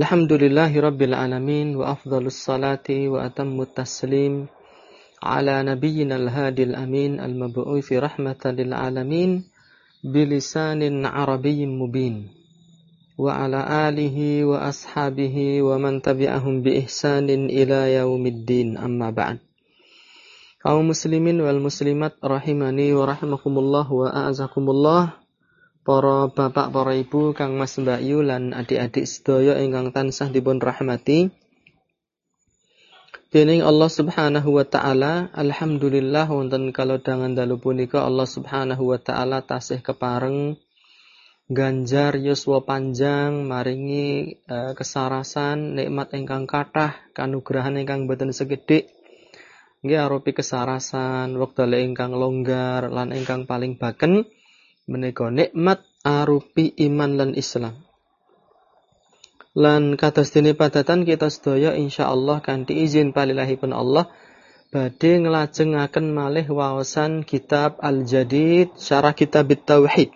Alhamdulillahi Rabbil Alamin wa afdalus salati wa atammu taslim ala nabiyyina al-hadil amin al-mabu'uthi rahmatan lil alamin bilisanin arabiyyin mubin wa ala alihi wa ashabihi wa man tabi'ahum bi ihsanin ila yaumiddin amma ba'd. Kaum muslimin wal muslimat rahimani wa rahimakumullah wa a'azakumullah para bapak, para ibu, Kang Mas Mbak Yu lan adik-adik sedaya ingkang tansah dipun rahmati. Dening Allah Subhanahu wa taala, alhamdulillah wonten kalau dangan dalu punika Allah Subhanahu wa taala tasih kepareng ganjar yuswa panjang maringi uh, kesarasan nikmat ingkang kathah kanugrahan ingkang boten sekedhik nggih arupi kesarasan wekdal ingkang longgar lan ingkang paling baken menika nikmat arupi iman lan Islam. Lan kados dene padatan kita sedaya insyaallah kanthi izin palilahipun Allah badhe nglajengaken malih waosan kitab Al-Jadid syarah kitab Tauhid.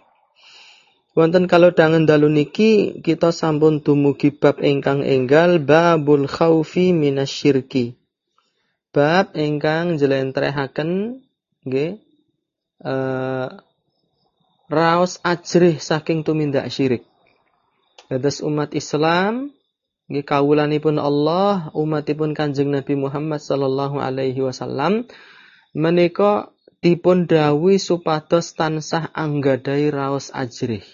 Wonten kalau dangen dalu niki kita sampun dumugi bab ingkang enggal babul khaufi minasyirki. Bab ingkang jelentrehaken nggih uh, raos ajrih saking tumindak syirik. Dados umat Islam nggih kawulanipun Allah, umatipun Kanjeng Nabi Muhammad sallallahu alaihi wasallam menika dipun dawuhi supados tansah anggadai raos ajrih.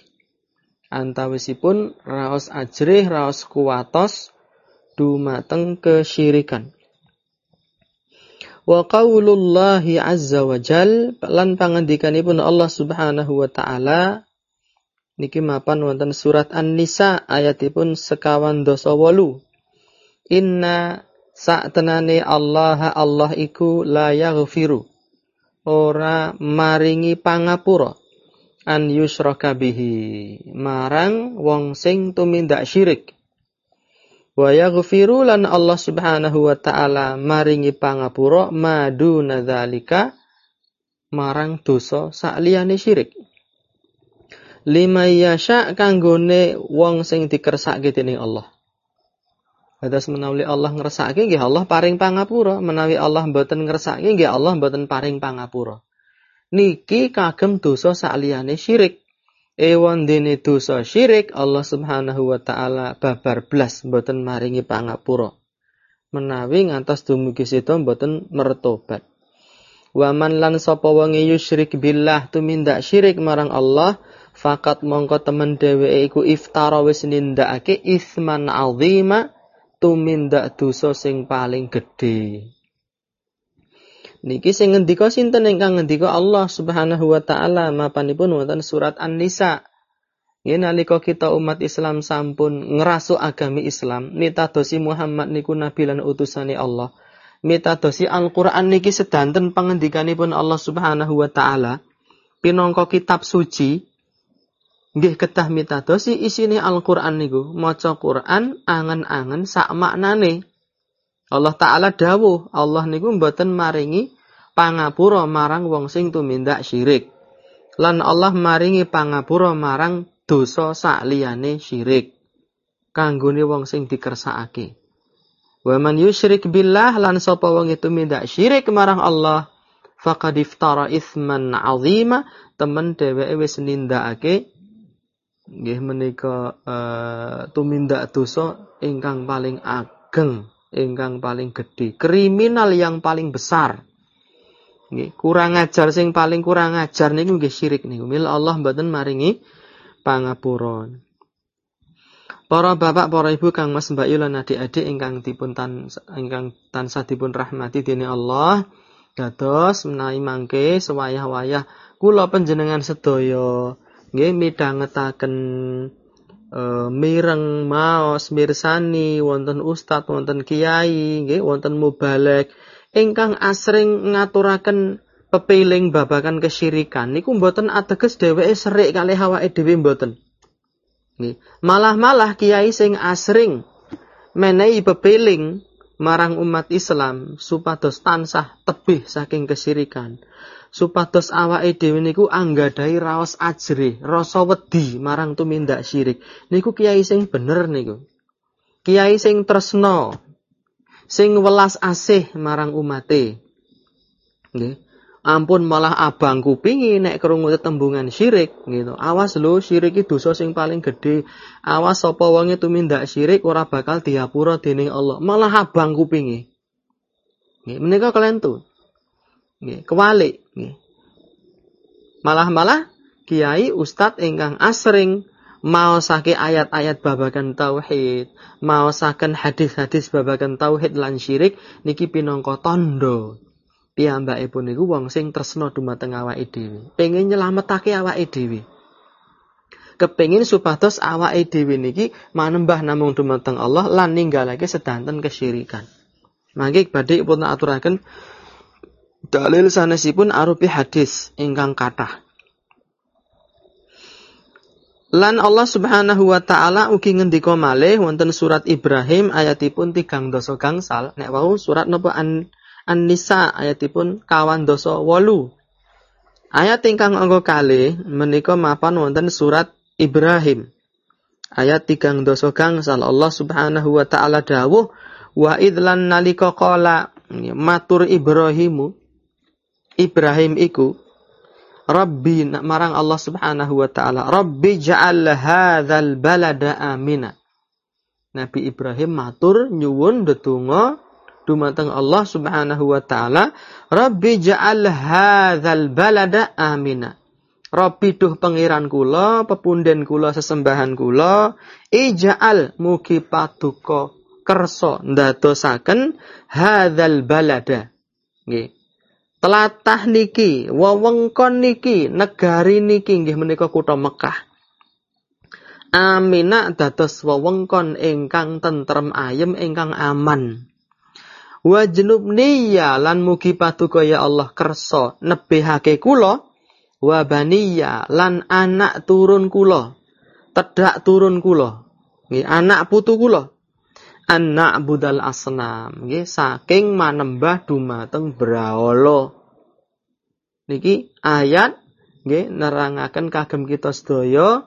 Antawisipun raos ajrih, raos kuwatos dumateng kesyirikan. Wa qaulullahi azza wa jal lan pangandikanipun Allah Subhanahu wa taala. Niki mapan wonten surat An-Nisa ayatipun sekawan dosa wolu. Inna sa'tenane Allah Allah iku la yaghfiru. Ora maringi pangapura. An yusraka bihi. Marang wong sing tumindak syirik Wa yaghfiru lan Allah Subhanahu wa taala maringi pangapura madu nadzalika marang dosa sakliyane syirik. Lima yasha kanggone wong sing dikersake dening Allah. Hadas menawi Allah ngersake nggih Allah paring pangapura, menawi Allah mboten ngersake nggih Allah mboten paring pangapura. Niki kagem dosa sakliyane syirik. Ewan dene dosa syirik Allah Subhanahu wa taala babar blas mboten maringi pangapura. Menawi ngantos dumugi sida mboten mertobat. Waman lan sapa wong yusyrik billah tumindak syirik marang Allah fakat mongko temen dheweke iku iftara wis nindakake isman azima tumindak dosa sing paling gedhe. Niki sing ngendika sinten ingkang ngendika Allah Subhanahu wa taala mapanipun wonten surat An-Nisa. Nggih nalika kita umat Islam sampun ngerasu agami Islam, mitadosi Muhammad niku nabi lan utusane Allah. Mitadosi Al-Qur'an niki sedanten pangendikanipun Allah Subhanahu wa taala. Pinangka kitab suci nggih ketah mitadosi isine Al-Qur'an niku maca Qur'an angen-angen sak maknane. Allah Ta'ala dawuh, Allah niku mboten maringi pangapura marang wong sing tumindak syirik. Lan Allah maringi pangapura marang dosa sakliyane syirik. Kanggone wong sing dikersakake. Wa man yusyrik billah lan sapa wong itu mindak syirik marang Allah, faqad iftara itsman azima, temen dheweke wis nindakake nggih menika uh, tumindak dosa ingkang paling ageng ingkang paling gede, kriminal yang paling besar. Kurang ajar sing paling kurang ajar niku nggih syirik niku. Mil Allah mboten maringi pangapura. Para bapak, para ibu, kang mas, mbak lan adik-adik ingkang dipun tan ingkang tansah dipun rahmati dene Allah, dados menawi mangke sewayah-wayah kula panjenengan sedaya nggih midhangetaken mireng maos mirsani wonten ustad wonten kiai nggih wonten mubalek ingkang asring ngaturaken pepiling babakan kesyirikan. Niku mboten ateges dheweke serik kalih awake dhewe mboten. Nggih. Malah-malah kiai sing asring menehi pepiling marang umat Islam supados tansah tebih saking kesyirikan supados awake dhewe niku anggadhahi raos ajri, rasa wedi marang tumindak syirik. Niku kiai sing bener niku. kiai sing tresno, sing welas asih marang umate. Nggih. Ampun malah abang kupingi nek krungu tetembungan syirik gitu. Awas lho syirik iki dosa sing paling gede. Awas sapa wonge tumindak syirik ora bakal diapura dening Allah. Malah abang kupingi. Nggih, menika kelentu. Nggih. Malah-malah kiai ustadz ingkang asring mau sakit ayat-ayat babagan tauhid, mau saken hadis-hadis babagan tauhid lan syirik niki tondo piyambakipun niku wong sing tresna dumateng awake dhewe. Pengen nyelametake awake dhewe. Kepengin supados awake dhewe niki manembah namung dumateng Allah lan ninggalake sedanten kesyirikan. Mangke badhe pun aturaken dalil sanesipun arupi hadis ingkang kathah. Lan Allah Subhanahu wa taala ugi ngendika malih wonten surat Ibrahim ayatipun tigang doso gangsal nek wau surat napa an An-Nisa ayatipun kawan doso wolu. Ayat ingkang angka kali menika mapan wonten surat Ibrahim. Ayat tigang doso gangsal Allah Subhanahu wa taala dawuh wa idlan nalika qala matur Ibrahimu Ibrahim iku Rabbi marang Allah Subhanahu wa taala Rabbi ja'al hadzal balada amina Nabi Ibrahim matur nyuwun detunga dumateng Allah Subhanahu wa taala, Rabbi ja'al hadzal balada amina. Rabbi duh pangeran kula, pepunden kula, sesembahan kula, ija'al mugi paduka kersa ndadosaken hadzal balada. Nggih. Telatah niki, wewengkon niki, negari niki nggih menika kutha Mekah. Amina dados wewengkon ingkang tentrem ayem ingkang aman. Wa junubniya lan mugi paduka ya Allah kersa nebihake kula. Wa baniya lan anak turun kula. Tedak turun kula. Nggih anak putu kula anak budal asnam nggih saking manembah dumateng brahala niki ayat nggih nerangaken kagem kita sedaya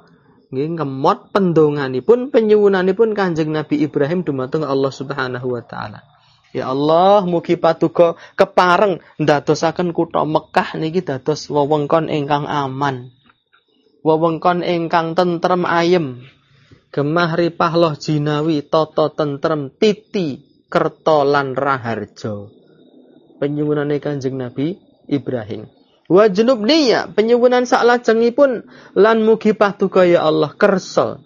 nggih ngemot pendonganipun penyuwunanipun Kanjeng Nabi Ibrahim dumateng Allah Subhanahu wa taala Ya Allah, mugi patuko kepareng ndadosaken kutha Mekah niki dados wewengkon ingkang aman. Wewengkon ingkang tentrem ayem. Gemah ripah jinawi toto tentrem titi kerto lan raharjo. Penyuwunane Kanjeng Nabi Ibrahim. Wa junubniya penyuwunan saklajengipun lan mugi patuko ya Allah kersa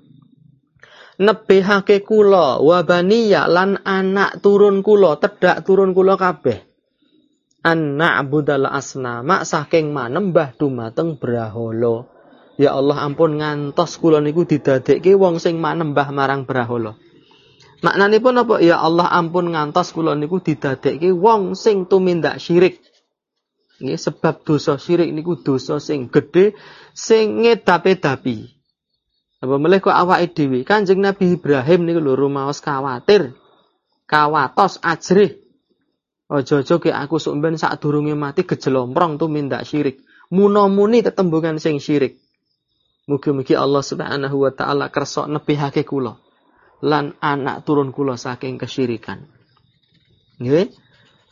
nebihake kula wa baniya lan anak turun kula tedak turun kula kabeh an na'budal asnama saking manembah dumateng brahala ya Allah ampun ngantos kula niku didadekke wong sing manembah marang brahala maknanipun apa ya Allah ampun ngantos kula niku didadekke wong sing tumindak syirik Nggih sebab dosa syirik niku dosa sing gedhe sing ngedape-dapi apa melih kok awake dhewe. Kanjeng Nabi Ibrahim niku lho rumaos kawatir. Kawatos ajrih. Aja-aja ke aku sok ben sadurunge mati gejelomprong tuh mindak syirik. Muna-muni tetembungan sing syirik. Mugi-mugi Allah Subhanahu wa taala kersa nebihake kula lan anak turun kula saking kesyirikan. Nggih.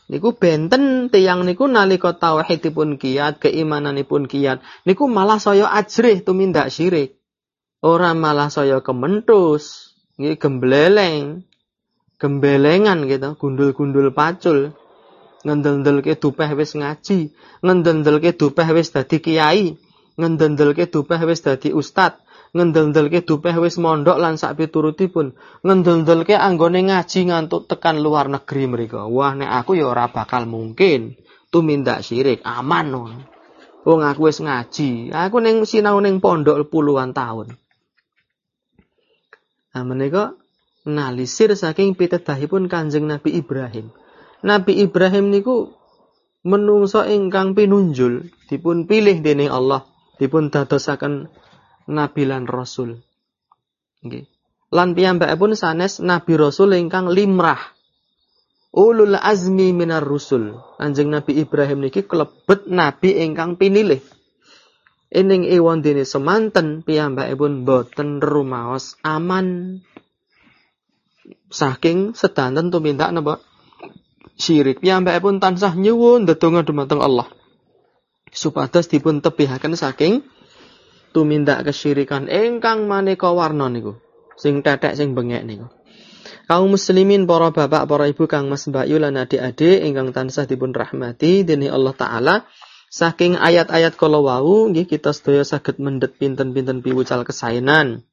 Niku benten tiang niku nalika tauhidipun kiat, keimananipun kiat, niku malah saya ajrih tumindak syirik. Ora malah saya kementus, nggih gembleleng, gembelengan gitu, gundul-gundul pacul. Ngendel-ndelke dupeh wis ngaji, ngendel-ndelke dupeh wis dadi kiai, ngendel-ndelke dupeh wis dadi ustad, ngendel-ndelke dupeh wis mondok lan sak piturutipun, ngendel-ndelke anggone ngaji ngantuk tekan luar negeri mereka. Wah nek aku ya ora bakal mungkin tumindak syirik, aman no. Wong aku wis ngaji, aku ning sinau ning pondok puluhan tahun. Nah, menika nalisir saking pitedahipun Kanjeng Nabi Ibrahim. Nabi Ibrahim niku menungso ingkang pinunjul dipun pilih dening Allah, dipun dadosaken nabi lan rasul. Nggih. Lan piyambakipun sanes nabi rasul ingkang limrah. Ulul azmi minar rusul. Kanjeng Nabi Ibrahim niki kelebet nabi ingkang pinilih. Ening ewon dene semanten piyambakipun boten rumaos aman. saking sedanten tumindak napa syirik pun tansah nyuwun ndedonga dumateng Allah supados dipun tebihaken saking tumindak kesyirikan ingkang maneka warna niku sing tetek sing bengek niku. Kaum muslimin para bapak para ibu kang mas mbak lan adik-adik ingkang tansah dipun rahmati dening Allah taala saking ayat-ayat kala wau nggih kita sedaya saged mendhet pinten-pinten piwucal kesainan.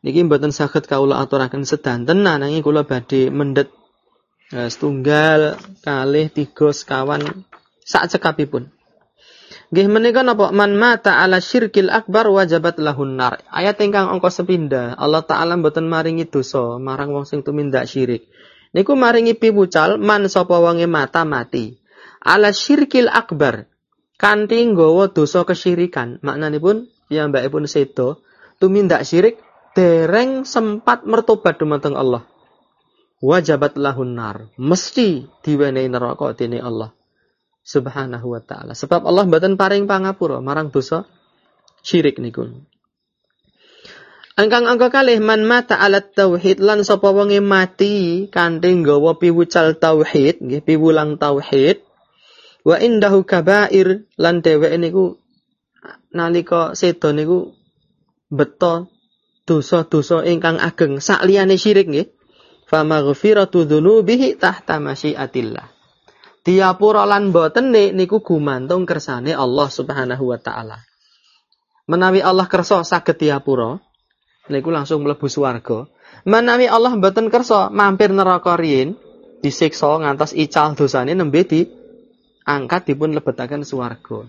Niki mboten saged kawula aturaken sedanten nanging kula badhe mendhet uh, setunggal kalih tiga sekawan sak cekapipun Nggih menika napa man mata ala syirkil akbar wajabat lahun nar. Ayat ingkang angka sepindah. Allah taala mboten maringi dosa marang wong sing tumindak syirik. Niku maringi piwucal man sapa wonge mata mati. Ala syirkil akbar. Kanthi nggawa dosa kesyirikan. Maknanipun ya mbakipun sedo tumindak syirik dereng sempat mertobat dumateng Allah. Wajabat lahun nar. Mesti diwenehi neraka dene Allah. Subhanahu wa taala. Sebab Allah mboten paring pangapura marang dosa syirik niku. Angkang angka kalih man mata alat tauhid lan sapa wonge mati kanthi nggawa piwucal tauhid nggih piwulang tauhid wa indahu kabair lan dheweke niku nalika seda niku beto dosa-dosa ingkang ageng sak liyane syirik nggih fa maghfiratu dzunubihi tahta masyiatillah Diapura lan boten niku gumantung kersane Allah Subhanahu wa taala. Menawi Allah kersa saged diapura, niku langsung mlebu swarga. Menawi Allah boten kersa mampir neraka riyin, disiksa ngantos ical dosane nembe di angkat dipun lebetaken swarga.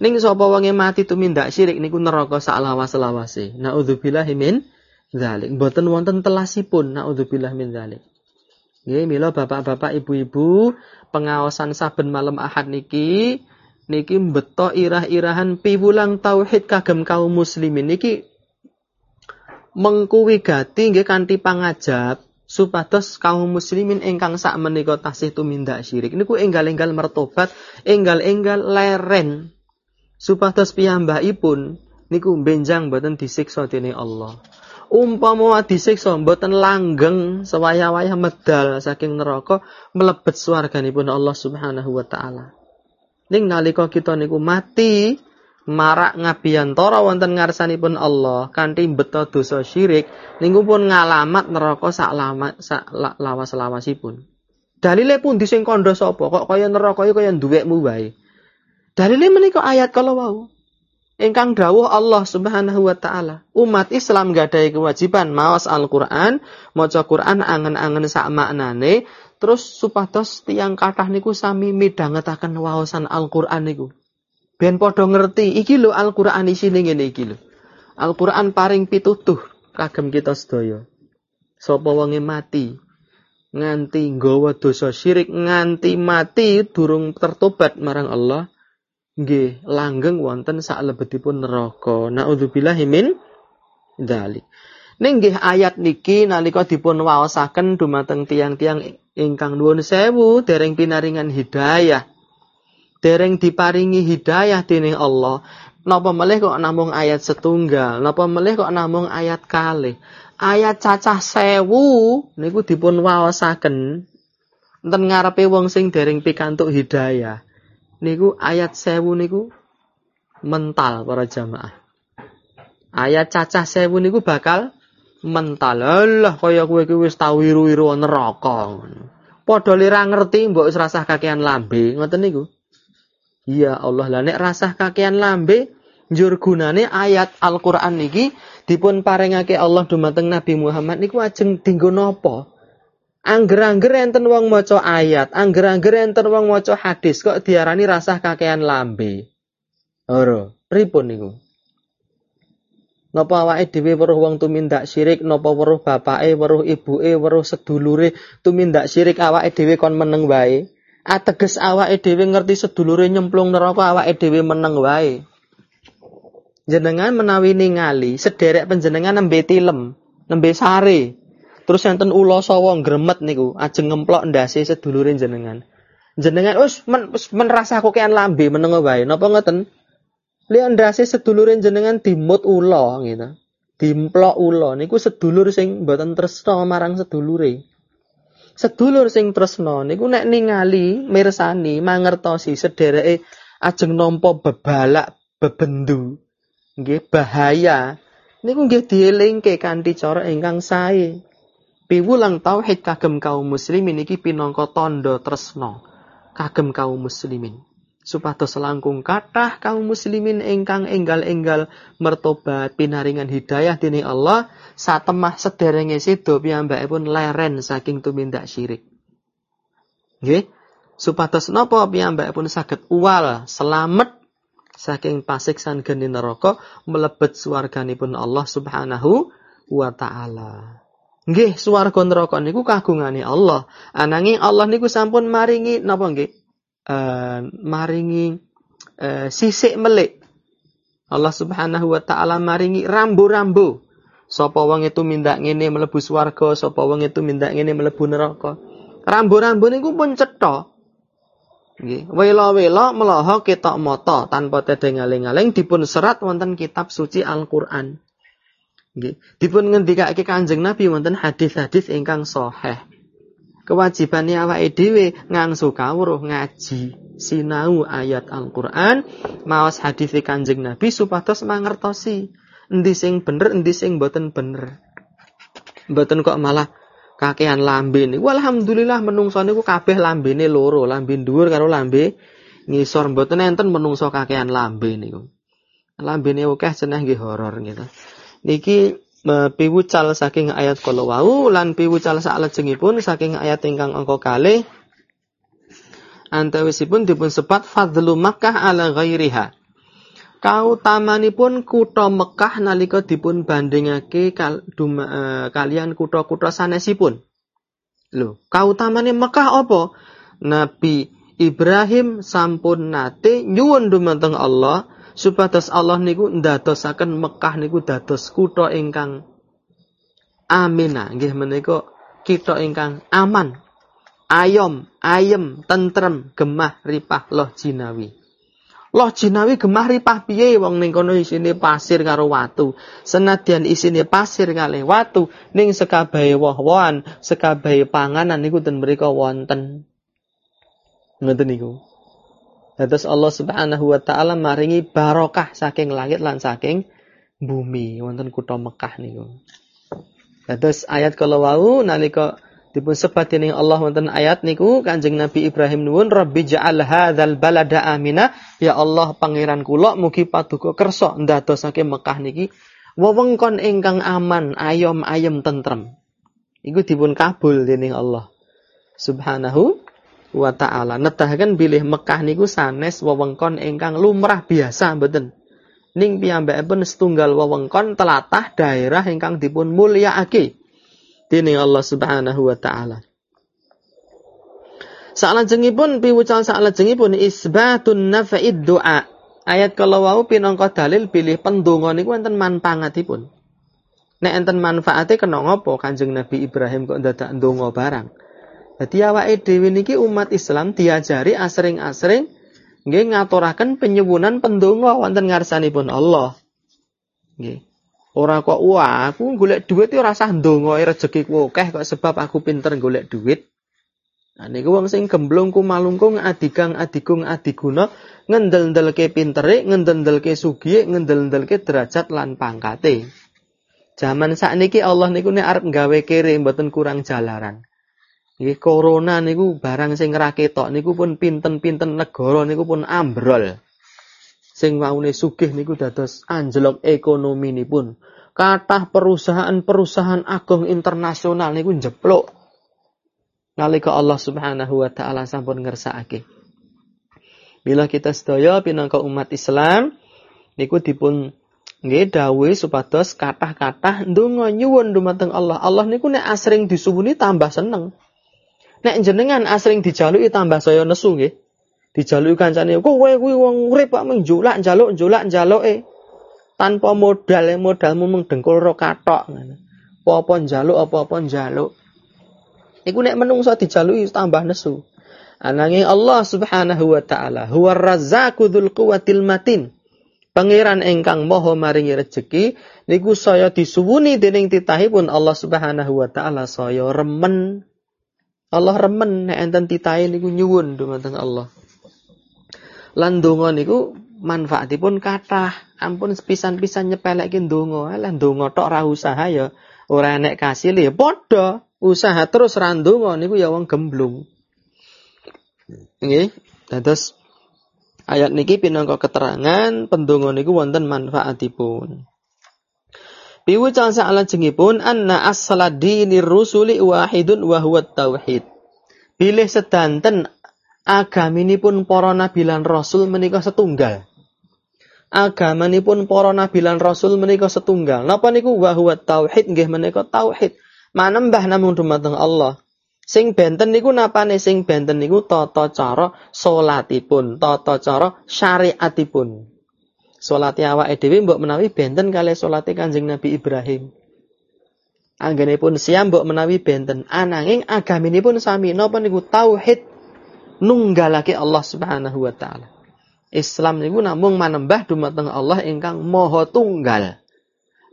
Ning sapa wonge mati tumindak syirik niku neraka sak lawas-lawase. Nauzubillahi min dzalik. Mboten wonten telasipun naudzubillah min dzalik. Nggih, mila bapak-bapak, ibu-ibu, pengawasan saben malam Ahad niki niki beto irah-irahan piwulang tauhid kagem kaum muslimin. Niki mengkuwi gati nggih kanthi pangajab supados kaum muslimin ingkang sak menika tasih tumindak syirik. Niku enggal-enggal mertobat, enggal-enggal leren. Supados piyambakipun niku benjang boten disiksa dening Allah umpama disiksa mboten langgeng sewaya-waya medal saking neraka mlebet swarganipun Allah Subhanahu wa taala. Ning nalika kita niku mati marak ngabiyantara wonten ngarsanipun Allah kanthi beto dosa syirik niku pun ngalamat neraka sak lama sak lawas-lawasipun. Dalile pun sing kandha sapa kok kaya neraka kaya duwekmu wae. Dalile menika ayat kalau wau ingkang dawuh Allah Subhanahu wa taala. Umat Islam gadai kewajiban maos Al-Qur'an, maca Qur'an angen-angen sak maknane, terus supados tiang kathah niku sami midhangetaken waosan Al-Qur'an niku. Ben padha ngerti, iki lho Al-Qur'an isine ngene iki lho. Al-Qur'an paring pitutuh kagem kita sedaya. Sapa wonge mati nganti nggawa dosa syirik nganti mati durung tertobat marang Allah nggih langgeng wonten saklebetipun neraka. Nauzubillahi min dzalik. Ning nggih ayat niki nalika dipun waosaken dumateng tiang-tiang ingkang nuwun sewu dereng pinaringan hidayah. Dereng diparingi hidayah dening Allah. Napa melih kok namung ayat setunggal? Napa melih kok namung ayat kalih? Ayat cacah sewu niku dipun waosaken enten ngarepe wong sing dereng pikantuk hidayah niku ayat sewu niku mental para jamaah. Ayat cacah sewu niku bakal mental. Allah kaya kowe iki wis tau. Padha lira ngerti mbok wis rasah kakean lambe, ngoten niku. Iya Allah lah nek rasah kakean lambe njur gunane ayat Al-Qur'an niki dipun paringake Allah dumateng Nabi Muhammad niku ajeng dinggo napa? Angger-angger enten wong maca ayat, angger-angger enten wong maca hadis kok diarani rasah kakean lambe. Ora, pripun niku? Napa awake dhewe weruh wong tumindak syirik, napa weruh bapake, weruh ibuke, weruh sedulure tumindak syirik awake dhewe kon meneng wae? Ateges awake dhewe ngerti sedulure nyemplung neraka awake dhewe meneng wae. Jenengan menawi ningali sederek panjenengan nembe tilem, nembe sare, Terus enten ula sawa gremet niku, ajeng ngemplok ndase sedulure jenengan. Jenengan wis men, men rasa kokean lambe meneng wae. Napa ngoten? Lihat ndase sedulure jenengan dimut ula gitu. dimplok ula niku sedulur sing mboten tresna marang sedulure. Sedulur sing tresna niku nek ningali mirsani mangertosi sedereke ajeng nampa bebalak bebendu nggih bahaya niku nggih dielingke kanthi cara ingkang sae. Piwulang tauhid kagem kaum muslimin iki pinangka tandha tresna kagem kaum muslimin supados langkung kathah kaum muslimin ingkang enggal-enggal mertobat pinaringan hidayah dening Allah satemah sederenge sedo piyambakipun leren saking tumindak syirik. Nggih, supados napa piyambakipun saged uwal selamat saking pasiksan geni neraka mlebet swarganipun Allah Subhanahu wa taala. Nggih, swarga neraka niku kagungane Allah. Ananging Allah niku sampun maringi napa nggih? uh, maringi uh, sisik melik. Allah Subhanahu wa taala maringi rambu-rambu. Sapa wong itu minta ngene mlebu swarga, sapa wong itu minta ngene mlebu neraka. Rambu-rambu niku pun cetha. Nggih, wela-wela melaha ketok mata tanpa tedeng-aling-aling dipun serat wonten kitab suci Al-Qur'an. Nggih, dipun ngendikake Kanjeng Nabi wonten hadis-hadis ingkang sahih kewajibannya awake dhewe ngangsu kawruh ngaji sinau ayat Al-Qur'an maos hadis Kanjeng Nabi supados mangertosi endi sing bener endi sing boten bener. Mboten kok malah kakean lambe niku alhamdulillah menungso niku kabeh lambene loro, lambe dhuwur karo lambe ngisor mboten enten menungso kakean lambe niku. Lambene akeh cenah nggih horor gitu. Niki piwucal saking ayat kala wau lan piwucal salajengipun saking ayat ingkang angka kalih antawisipun dipun sebat fadlu Makkah ala ghairiha. Kautamanipun kutha Mekah nalika dipun bandingake kal, duma, e, kalian kutha-kutha sanesipun. Lho, kautamane Mekah apa? Nabi Ibrahim sampun nate nyuwun dumateng Allah supados Allah niku ndadosaken Mekah niku dados kutha ingkang amina nggih menika kita ingkang aman ayom ayem tentrem gemah ripah loh jinawi Loh jinawi gemah ripah piye wong ning kono isine pasir karo watu. Senadyan isine pasir kali watu ning sekabahe woh-wohan, sekabahe panganan niku ten mriku wonten. Ngoten niku. Dados Allah Subhanahu wa taala maringi barokah saking langit lan saking bumi wonten kutha Mekah niku. Dados ayat kalau wau nalika dipun sebat dening Allah wonten ayat niku Kanjeng Nabi Ibrahim nuwun Rabbi ja'al hadzal balada amina ya Allah pangeran kula mugi paduka kersa ndadosake Mekah niki wewengkon ingkang aman ayom ayem tentrem. Iku dipun kabul dening Allah Subhanahu wa taala. Nedahaken bilih Mekah niku sanes wewengkon ingkang lumrah biasa mboten. Ning piyambakipun setunggal wewengkon telatah daerah ingkang dipun mulyaake dening Allah Subhanahu wa taala. Salajengipun piwucal salajengipun isbatun nafa'id doa. Ayat kalau wau pinangka dalil bilih pendonga niku enten manfaatipun. Nek enten manfaate kena ngopo Kanjeng Nabi Ibrahim kok dadak ndonga barang. Jadi awake dhewe niki umat Islam diajari asring-asring nggih ngaturaken penyuwunan pendonga wonten ngarsanipun Allah. Nggih. Ora kok wah aku golek duit ora usah ndonga rezekiku akeh kok sebab aku pinter golek duit. Nah niku wong sing gemblung kumalungkung adigang adigung adiguna ngendel-ndelke pintere, ngendel-ndelke sugih, ngendel-ndelke derajat lan pangkate. Zaman sakniki Allah niku nek arep gawe kere mboten kurang jalaran. Nggih corona niku barang sing raketok niku pun pinten-pinten negara niku pun ambrol. Sing waune sugih niku dados anjlok ekonomi pun. Kathah perusahaan-perusahaan agung internasional niku jeplok. Nalika Allah Subhanahu wa taala sampun ngersakake. Bila kita sedaya pinangka umat Islam niku dipun nggih dawuh supados kathah-kathah ndonga nyuwun dumateng Allah. Allah niku nek asring disuwuni tambah seneng. Nek jenengan asring dijaluki tambah saya nesu nggih. Dijaluki kancane, kowe kuwi wong urip kok njulak njaluk njulak njaluke. Tanpa modal, modalmu mung dengkul ro katok. Apa-apa njaluk, apa-apa njaluk. Iku nek menungso dijaluki tambah nesu. Ananging Allah Subhanahu wa taala huwa razzaqu dzul quwwatil matin. Pangeran engkang moho maringi rejeki niku saya disuwuni dening titahipun Allah Subhanahu wa taala saya remen. Allah remen nek enten titahe niku nyuwun dumateng Allah. Lan donga niku manfaatipun kathah. Ampun pisan-pisan nyepelekke donga. Lah donga tok ra usaha ya ora nek kasil ya padha. Usaha terus ra ndonga niku ya wong gemblung. Nggih. Dados Ayat niki pinangka keterangan pendonga niku wonten manfaatipun. Piwucal salajengipun anna as-salat dinir rusuli wahidun wa tauhid. Bilih sedanten agaminipun para nabi lan rasul menika setunggal. Agamanipun para nabi rasul menika setunggal. Napa niku wa tauhid nggih menika tauhid. Manembah namung dumateng Allah. Sing benten niku napane sing benten niku tata cara salatipun, tata cara syariatipun. Salate awake dhewe mbok menawi benten kalih salate Kanjeng Nabi Ibrahim. Anggenipun siam mbok menawi benten, ananging agaminipun sami napa niku tauhid nunggalake Allah Subhanahu wa taala. Islam niku namung manembah dumateng Allah ingkang Maha Tunggal.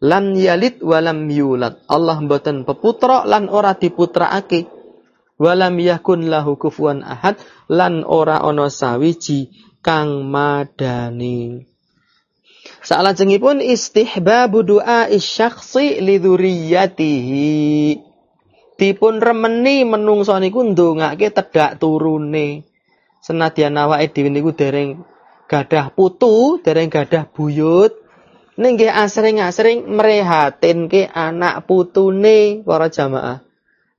Lam yalid walam yulad. Allah mboten peputra lan ora diputraake walam yakun lahu kufuwan ahad lan ora ana sawiji kang madani Salajengipun istihbabu doa isyakhsi liduriyatihi. Dipun remeni menungso niku ndongake tedak turune. Senadyan awake dhewe niku dereng gadah putu, dereng gadah buyut, ning nggih asring-asring mrehatinke anak putune para jamaah.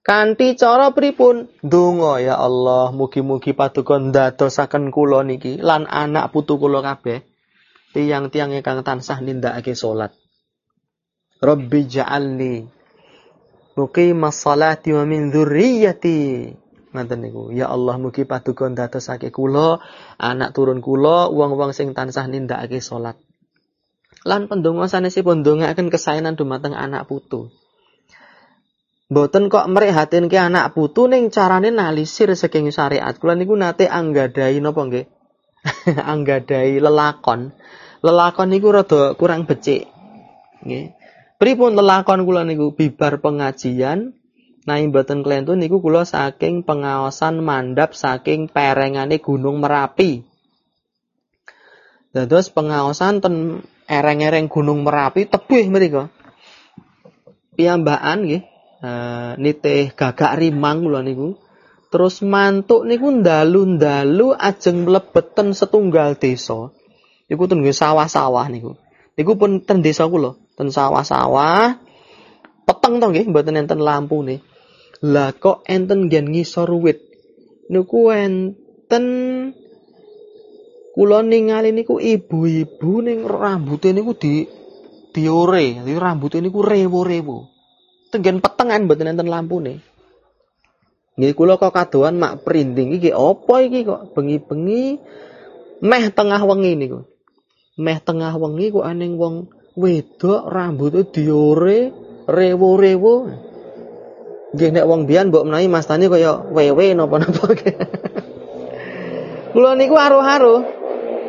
Kanthi cara pripun? Donga ya Allah, mugi-mugi paduka ndadosaken kula niki lan anak putu kula kabeh tiang-tiang ingkang tansah nindakake salat. Rabbi ja'alni muqimas salati wa min dzurriyyati. Ngoten niku. Ya Allah mugi paduka ndadosake kula, anak turun kula, wong-wong sing tansah nindakake salat. Lan pendonga sanesipun ndongaaken kesaenan dumateng anak putu. Boten kok mrehatinke anak putu ning carane nalisir saking syariat. Kula niku nate anggadai napa nggih? anggadai lelakon. Lelakon niku rada kurang becik. Nggih. Pripun lelakon kula niku bibar pengajian Nai boten klentu niku kula saking pengaosan mandap saking perengane Gunung Merapi. Dados pengaosan ten ereng-ereng Gunung Merapi tebih mriku. Piyambakan nggih uh, nitih gagak rimang kula niku. Terus mantuk niku ndalu-ndalu ajeng mlebeten setunggal desa. Niku ten sawah-sawah niku. Niku pun ten desa kula, ten sawah-sawah. Peteng to nggih mboten enten lampu nih. Lah kok enten gen ngisor wit. Niku enten kula ningali niku ibu-ibu ning rambute niku di diore, di rambute niku rewo-rewo. Tenggen petengan mboten enten lampune. Nggih kula kok kadoan mak printing iki apa iki kok bengi-bengi meh tengah wengi niku. Meh tengah wengi kok aneng wong wedok rambutnya diore rewo-rewo. Nggih nek wong biyen mbok menawi mastane kaya wewe napa-napa. Kula niku aruh-aruh.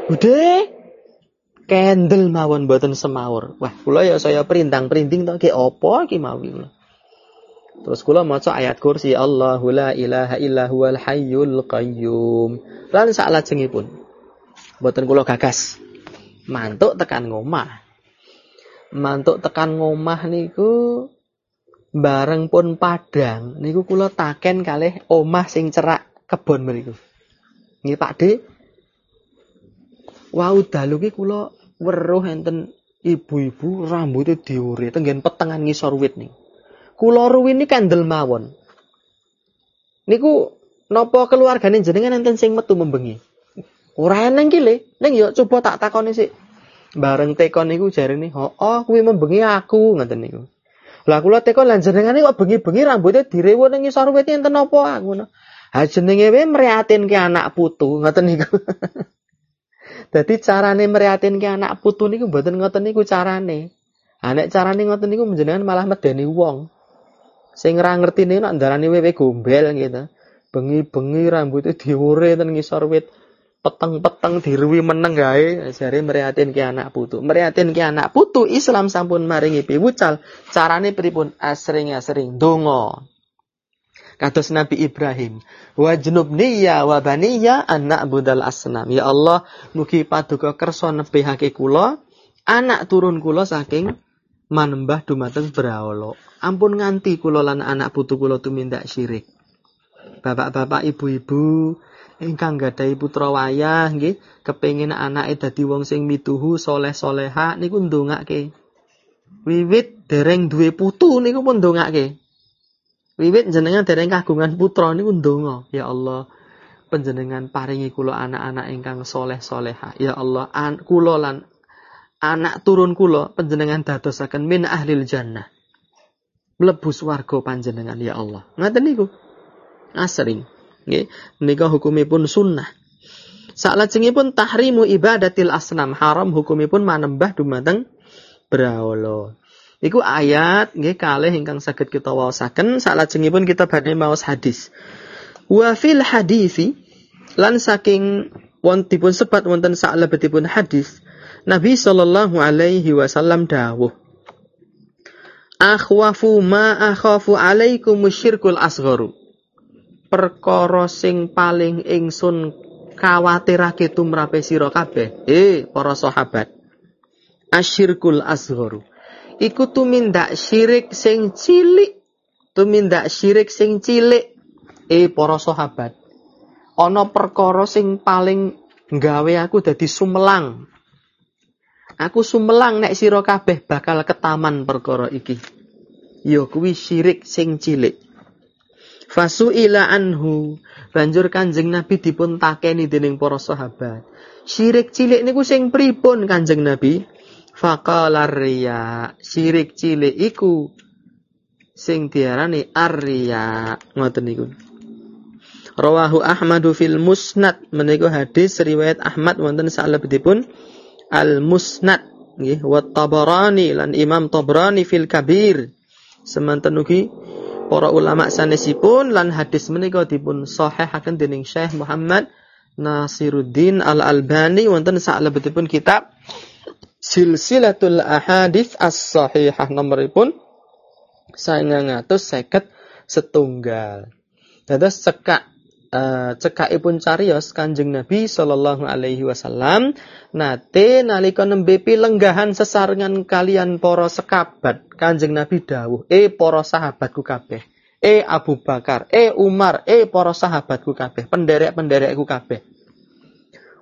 Budhe Candle mawon boten semawur. Wah, kula ya saya perintang-perinting to ki apa ki mawi. Terus kula maca ayat kursi Allahu la ilaha illa huwal hayyul qayyum. Lan saklajengipun boten kula gagas. Mantuk tekan ngomah. Mantuk tekan ngomah niku bareng pun padang niku kula taken kalih omah sing cerak kebon mriku. Nggih Pak De. Wau dalu ki kula weruh enten ibu-ibu rambutnya diure tenggen petengan ngisor wit nih. Kula ruwin kan kandel mawon. Niku napa keluargane jenengan enten sing metu membengi. Ora eneng ki le, ning yo coba tak takoni sik. Bareng tekon niku jarene, "Oh, oh kuwi membengi aku," ngoten niku. Lah kula tekon lan jenengan kok bengi-bengi rambutnya direwo ning ngisor wit enten napa ngono. Ha jenenge wae mriatinke anak putu ngoten niku. Dadi carane mriyatinke anak putu niku mboten ngoten niku carane. Ha nek carane ngoten niku menjenengan malah medeni wong. Sing ora ngertine nek ndarani wewe gombel gitu. Bengi-bengi rambutnya diure ten ngisor wit. Peteng-peteng diruwi meneng gawe jare meriatin ki anak putu. Meriatin ki anak putu Islam sampun maringi piwucal. Carane pripun? Asring-asring donga. Kados Nabi Ibrahim, wa junubniya wa baniya anak budal asnam. Ya Allah, mugi paduka kersa nebihake kula anak turun kula saking manembah dumateng brahala. Ampun nganti kula lan anak putu kula tumindak syirik. Bapak-bapak, ibu-ibu, ingkang gadhahi putra wayah nggih. Kepengin anake dadi wong sing mituhu soleh soleha niku ndongake wiwit dereng duwe putu niku pun ndongake wiwit jenengan dereng kagungan putra niku ndonga. Ya Allah panjenengan paringi kula anak-anak ingkang soleh soleha ya Allah an kula lan anak turun kula panjenengan dadosaken min ahlil jannah. Mlebu swarga panjenengan ya Allah. Ngaten niku? Asring Nggih, menika hukumipun sunnah. Salajengipun tahrimu ibadatil asnam haram hukumipun manembah dumateng brahala. Iku ayat nggih kalih ingkang saged kita waosaken salajengipun kita badhe maos hadis. Wa fil hadisi lan saking wontipun sebat wonten saklebetipun hadis Nabi sallallahu alaihi wasallam dawuh Akhwafu ma akhafu alaikum syirkul asgharu perkara sing paling ingsun kawatirake tumrape sira kabeh. Eh, para sahabat. Asyirkul asgharu. Iku tumindak syirik sing cilik. Tumindak syirik sing cilik. Eh, para sahabat. Ana perkara sing paling nggawe aku dadi sumelang. Aku sumelang nek sira kabeh bakal ketaman perkara iki. Ya kuwi syirik sing cilik. Fasu'ila anhu. Banjur Kanjeng Nabi dipun takeni dening para sahabat. Syirik cilik niku sing pripun Kanjeng Nabi? Faqala riya. Syirik cilik iku sing diarani arya. Ngoten niku. Rawahu Ahmadu fil Musnad menika hadis riwayat Ahmad wonten salebetipun Al Musnad nggih wa Tabarani lan Imam Tabrani fil Kabir. Semanten ugi para ulama sanesipun lan hadis menika dipun sahihaken dening Syekh Muhammad Nasiruddin Al-Albani wonten saklebetipun kitab Silsilatul Ahadits As-Sahihah nomoripun 950 setunggal. Dados cekak uh, cekakipun cariyos Kanjeng Nabi sallallahu alaihi wasallam nate nalika nembe lenggahan sesarengan kalian para sekabat Kanjeng Nabi dawuh eh para sahabatku kabeh eh Abu Bakar eh Umar eh para sahabatku kabeh penderek-penderekku kabeh.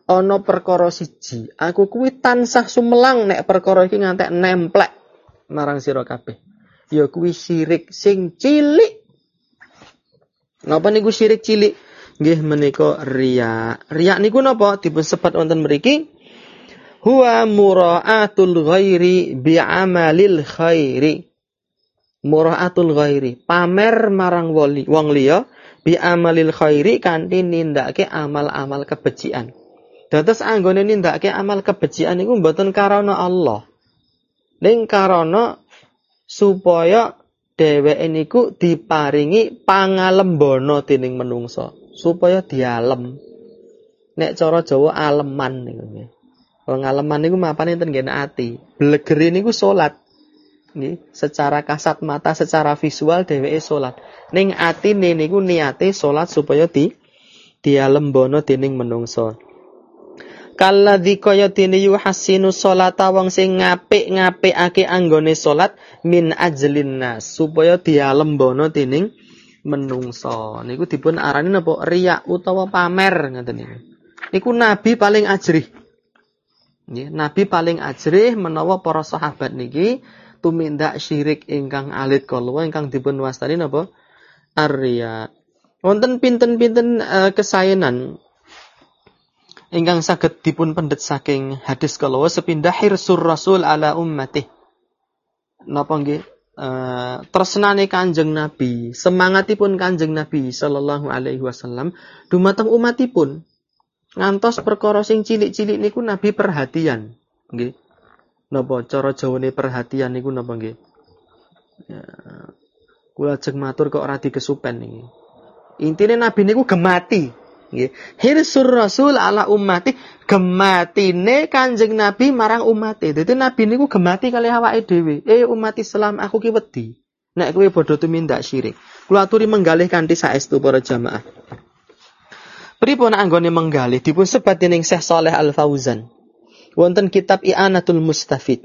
Ana perkara siji aku kuwi tansah sumelang nek perkara iki ngantek nemplek marang sira kabeh. Ya kuwi syirik sing cilik. Napa niku syirik cilik? Nggih menika riya. Riya niku napa dipun sebat wonten mriki? Huwa mura'atul ghairi bi'amalil khairi. Mura'atul ghairi, pamer marang wali wong liya bi'amalil khairi kanthi nindakake amal-amal kebejikan. Dados anggone nindakake amal kebejikan niku mboten karana Allah. Ning karana supaya dheweke niku diparingi pangalembono dening menungsa supaya dialem. Nek cara Jawa aleman niku nggih. Wong aleman niku mapane ten nggene ati. Blegeri niku salat. Nggih, secara kasat mata, secara visual dheweke salat. Ning atine niku niate salat supaya di dialembono dening menungso. Kalladzi kaya dene yuhasinu sholata wong sing ngapik-ngapikake anggone salat min ajlin nas supaya dialembono dening menungso. Niku dipun arani napa riya utawa pamer ngoten niku. Niku nabi paling ajrih. Nggih, nabi paling ajrih menawa para sahabat niki tumindak syirik ingkang alit kalwa ingkang dipun wastani napa? Arya. Wonten pinten-pinten uh, kesayenan ingkang saged dipun pendet saking hadis kalwa sepindah hirsur rasul ala ummatih. Napa nggih? Uh, Kanjeng Nabi, semangatipun Kanjeng Nabi sallallahu alaihi wasallam dumateng umatipun. Ngantos perkara sing cilik-cilik niku Nabi perhatian, nggih. Napa cara jawane perhatian niku napa nggih? Ya, kula jeng matur kok ora dikesupen niki. Intine Nabi niku gemati. Nggih. Hirsur Rasul ala ummati gematine Kanjeng Nabi marang umate. Dadi Nabi niku gemati kali awake dhewe. Eh umat Islam aku ki wedi. Nek kowe padha tumindak syirik. Kula aturi menggalih kanthi saestu para jamaah. Pripun anggone menggalih dipun sebat dening Syekh Saleh Al Fauzan. Wonten kitab I'anatul Mustafid.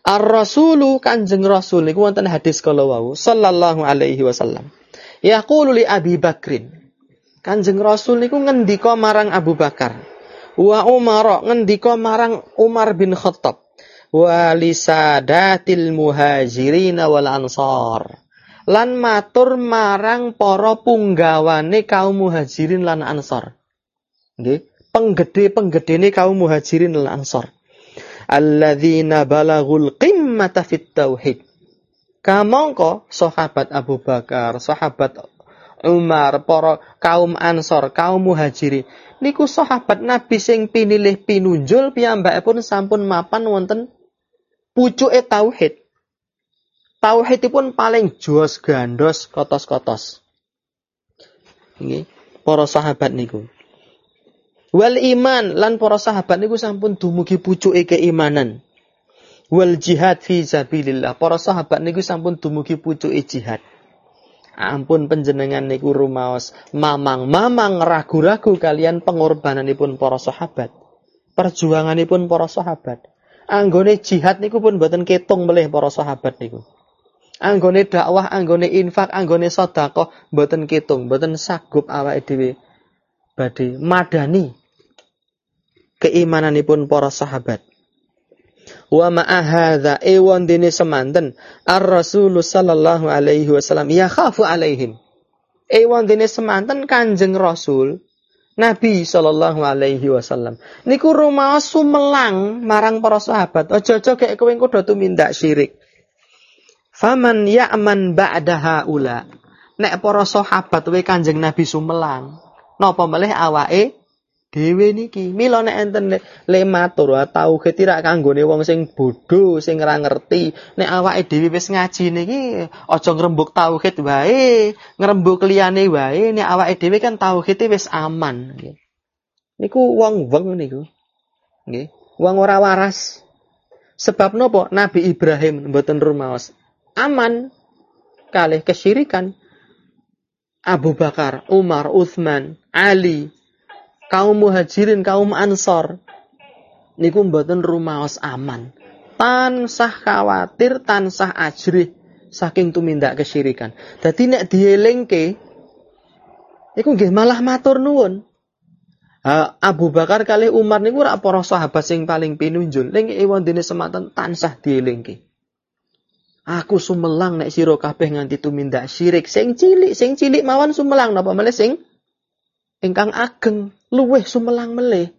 Ar-Rasulu Kanjeng Rasul niku wonten hadis kala wau sallallahu alaihi wasallam. Yaqulu li Abi Bakrin. Kanjeng Rasul niku ngendika marang Abu Bakar. Wa Umar ngendika marang Umar bin Khattab. Wa lisadatil muhajirin wal ansar. Lan matur marang para punggawane kaum muhajirin lan ansar. Nggih, penggede-penggedene kaum muhajirin lan ansar. Alladzina balagul qimmata fit tauhid. Kamangka sahabat Abu Bakar, sahabat Umar, para kaum Ansor, kaum Muhajirin. Niku sahabat Nabi sing pinilih pinunjul pun sampun mapan wonten pucuke tauhid. Tauhidipun paling jos gandos kotos-kotos. Ini para sahabat niku. Wal iman lan para sahabat niku sampun dumugi pucuke keimanan. Wal jihad fi sabilillah. Para sahabat niku sampun dumugi pucuke jihad. Ampun penjenengan niku rumaos mamang-mamang ragu-ragu kalian pengorbananipun para sahabat. Perjuanganipun para sahabat. Anggone jihad niku pun boten ketung melih para sahabat niku. Anggone dakwah, anggone infak, anggone sedekah boten ketung, boten sagup awake dhewe badhe madani keimananipun para sahabat. Wa ma'ahadha ewan dini semanten ar-rasul sallallahu alaihi wasallam ya khafu alaihim. Ewan dini semanten kanjeng rasul Nabi sallallahu alaihi wasallam. Niku rumah sumelang marang para sahabat. Ojo-ojo kayak kowe do tumindak syirik. Faman ya'man ba'da ula. Nek para sahabat we Kanjeng Nabi sumelang, napa melih awake dhewe niki mila nek enten le, matur tauhid ira kanggone wong sing bodho sing ora ngerti nek awake dhewe wis ngaji niki aja ngrembug tauhid wae ngrembug liyane wae nek awake dhewe kan tauhid wis aman niku wong wong niku nggih wong ora waras. Sebab nopo? Nabi Ibrahim mboten rumaos. Aman kalih kesyirikan. Abu Bakar, Umar, Uthman, Ali, kaum muhajirin, kaum ansor, niku mboten rumaos aman. Tansah khawatir, tansah ajrih saking tumindak kesyirikan. Dadi nek dielingke iku nggih malah matur nuwun. Abu Bakar kali Umar niku rak para sahabat sing paling pinunjul. Ning ewon dene sematan tansah dielingke. Aku sumelang nek sira kabeh nganti tumindak syirik. Sing cilik, sing cilik mawon sumelang napa melih sing ingkang ageng luweh sumelang melih.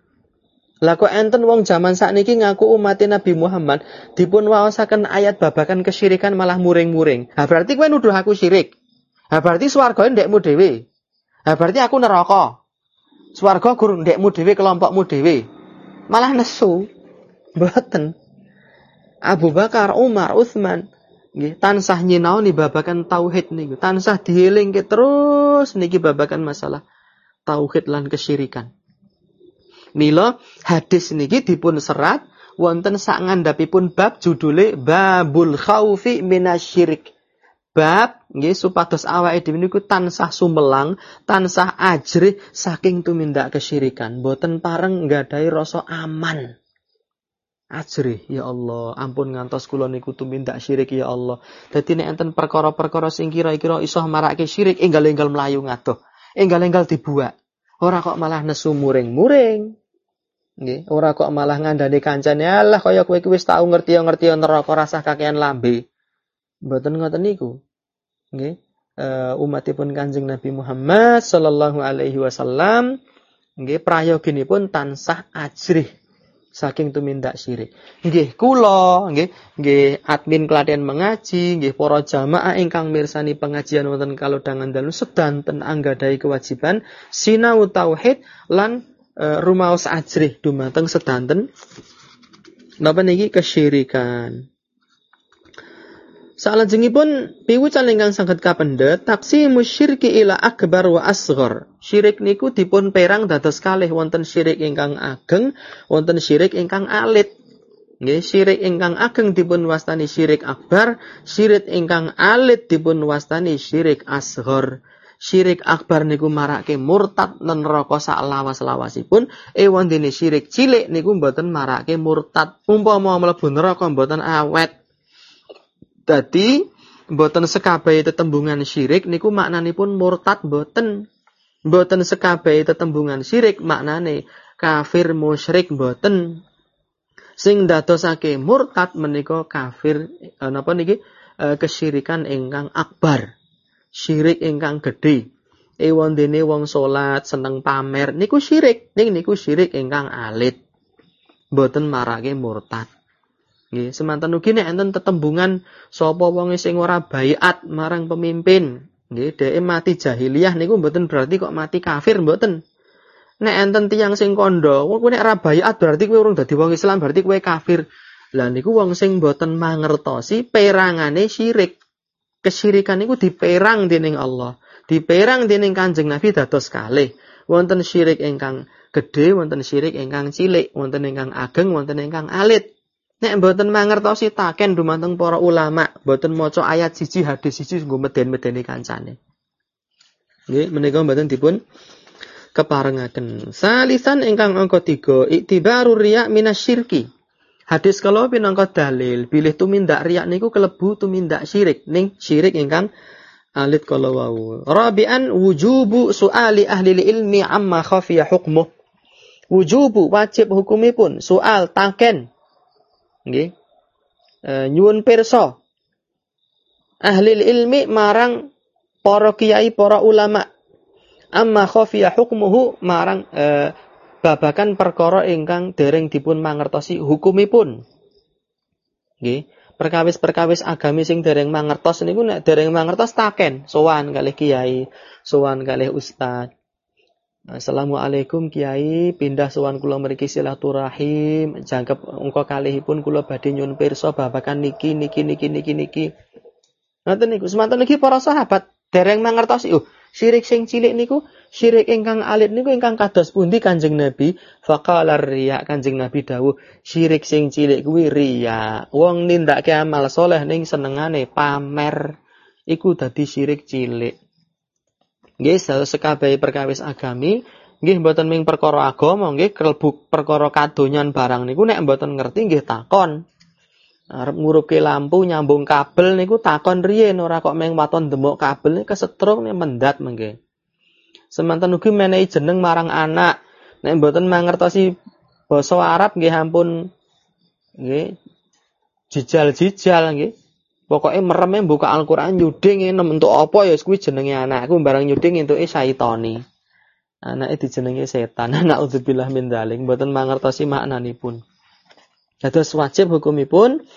Lah enten wong jaman sakniki ngaku umat Nabi Muhammad dipun waosaken ayat babakan kesyirikan malah muring-muring. Ha berarti kowe nuduh aku syirik. Ha berarti swarga ndekmu dhewe. Ha berarti aku neraka. Swarga guru ndekmu dhewe kelompokmu dhewe. Malah nesu. Mboten. Abu Bakar, Umar, Utsman nggih tansah nyinaoni babakan tauhid niku. Tansah dielingke terus niki babakan masalah tauhid lan kesyirikan. Mila hadis niki dipun serat wonten sak ngandhapipun bab judule babul khaufi minasyirik. Bab nggih supados awake dhewe niku tansah sumelang, tansah ajrih saking tumindak kesyirikan, boten pareng nggadahi rasa aman. Ajrih ya Allah, ampun ngantos kula niku tumindak syirik ya Allah. Dadi nek enten perkara-perkara sing kira-kira iso marake syirik enggal-enggal mlayu ngadoh, enggal-enggal dibuak. Ora kok malah nesu muring-muring. Nggih, ora kok malah ngandani kancane Allah kaya kowe wis tau ngerti ngerti neraka rasa kakean lambe. Mboten ngoten niku. Nggih. Uh, umatipun Kanjeng Nabi Muhammad sallallahu alaihi wasallam nggih prayoginipun tansah ajrih saking tumindak syirik. Nggih kula nggih nggih admin kelatihan mengaji nggih para jamaah ingkang mirsani pengajian wonten kalodhangan dalu sedanten anggadhahi kewajiban sinau tauhid lan e, rumaos ajrih dumateng sedanten napa niki kesyirikan. Salajengipun piwucal ingkang sanget kapendhet taksimu syirki ila akbar wa asghar. Syirik niku dipun perang dados kalih wonten syirik ingkang ageng, wonten syirik ingkang alit. Nggih, syirik ingkang ageng dipun wastani syirik akbar, syirik ingkang alit dipun wastani syirik asghar. Syirik akbar niku marake murtad lan neraka sak lawas-lawasipun, ewon dene syirik cilik niku mboten marake murtad. Umpama mlebu neraka mboten awet Dadi mboten sekabehe tetembungan syirik niku maknanipun murtad mboten. Mboten sekabehe tetembungan syirik maknane kafir musyrik mboten. Sing dadosake murtad menika kafir eh, napa niki eh, kesyirikan ingkang akbar. Syirik ingkang gedhe. Ewon dene wong salat seneng pamer niku syirik, ning niku syirik ingkang alit. Mboten marake murtad. Nggih, semanten ugi nek enten tetembungan sapa wong sing ora baiat marang pemimpin, nggih, dhek mati jahiliyah niku mboten berarti kok mati kafir mboten. Nek enten tiyang sing kandha, kowe nek ora baiat berarti kowe urung dadi wong Islam, berarti kowe kafir. Lah niku wong sing mboten mangertosi perangane syirik. Kesyirikan niku diperang dening Allah, diperang dening Kanjeng Nabi dados kalih. Wonten syirik ingkang gedhe, wonten syirik ingkang cilik, wonten ingkang ageng, wonten ingkang alit. Nek mboten mangertosi taken dumateng para ulama, mboten maca ayat siji hadis siji nggo meden-medeni kancane. Nggih, menika mboten dipun keparengaken. Salisan ingkang angka 3, iktibaru riya minasyirki. Hadis kalau pinangka dalil, bilih tumindak riya niku kelebu tumindak syirik, ning syirik ingkang alit kalau wau. Rabi'an wujubu su'ali ahli ilmi amma khafiya hukmuh. Wujubu wajib hukumipun soal taken nggih e, nyuwun pirsa. Ahli ilmi marang para kiai para ulama. Amma khafiya hukmuhu marang e, babakan perkara ingkang dereng dipun mangertosi hukumipun. Nggih. Perkawis-perkawis agami sing dereng mangertos niku nek dereng mangertos taken. Sowan kalih kiai sowan kalih ustad Assalamualaikum Kiai, pindah sowan kula mriki silaturahim, jangkep engko kalihipun kula badhe nyuwun pirsa babagan niki niki niki niki niki. Ngoten niku, semanten niki para sahabat dereng mangertosi, oh, syirik sing cilik niku, syirik ingkang alit niku ingkang kados pundi Kanjeng Nabi? Faqala riya Kanjeng Nabi dawuh, syirik sing cilik kuwi riya. Wong nindakake amal soleh ning senengane pamer iku dadi syirik cilik. Nggih sekabehi perkawis agami nggih mboten ming perkara agama nggih kelbu perkara kadonyan barang niku nek mboten ngerti nggih takon. Arep nguruke lampu nyambung kabel niku takon riyen ora kok meng waton demok kabel kesetrum nek mendat mengke. Semanten ugi menehi jeneng marang anak. Nek mboten mangertosi basa Arab nggih ampun nggih jijal-jijal nggih. Pokoknya meremnya buka Al-Quran nyuding enem untuk apa ya kuwi jenenge anakku barang nyuding entuke syaitani. Anake dijenengi setan. Anak udzubillah min dzalik mboten mangertosi maknanipun. Dados wajib hukumipun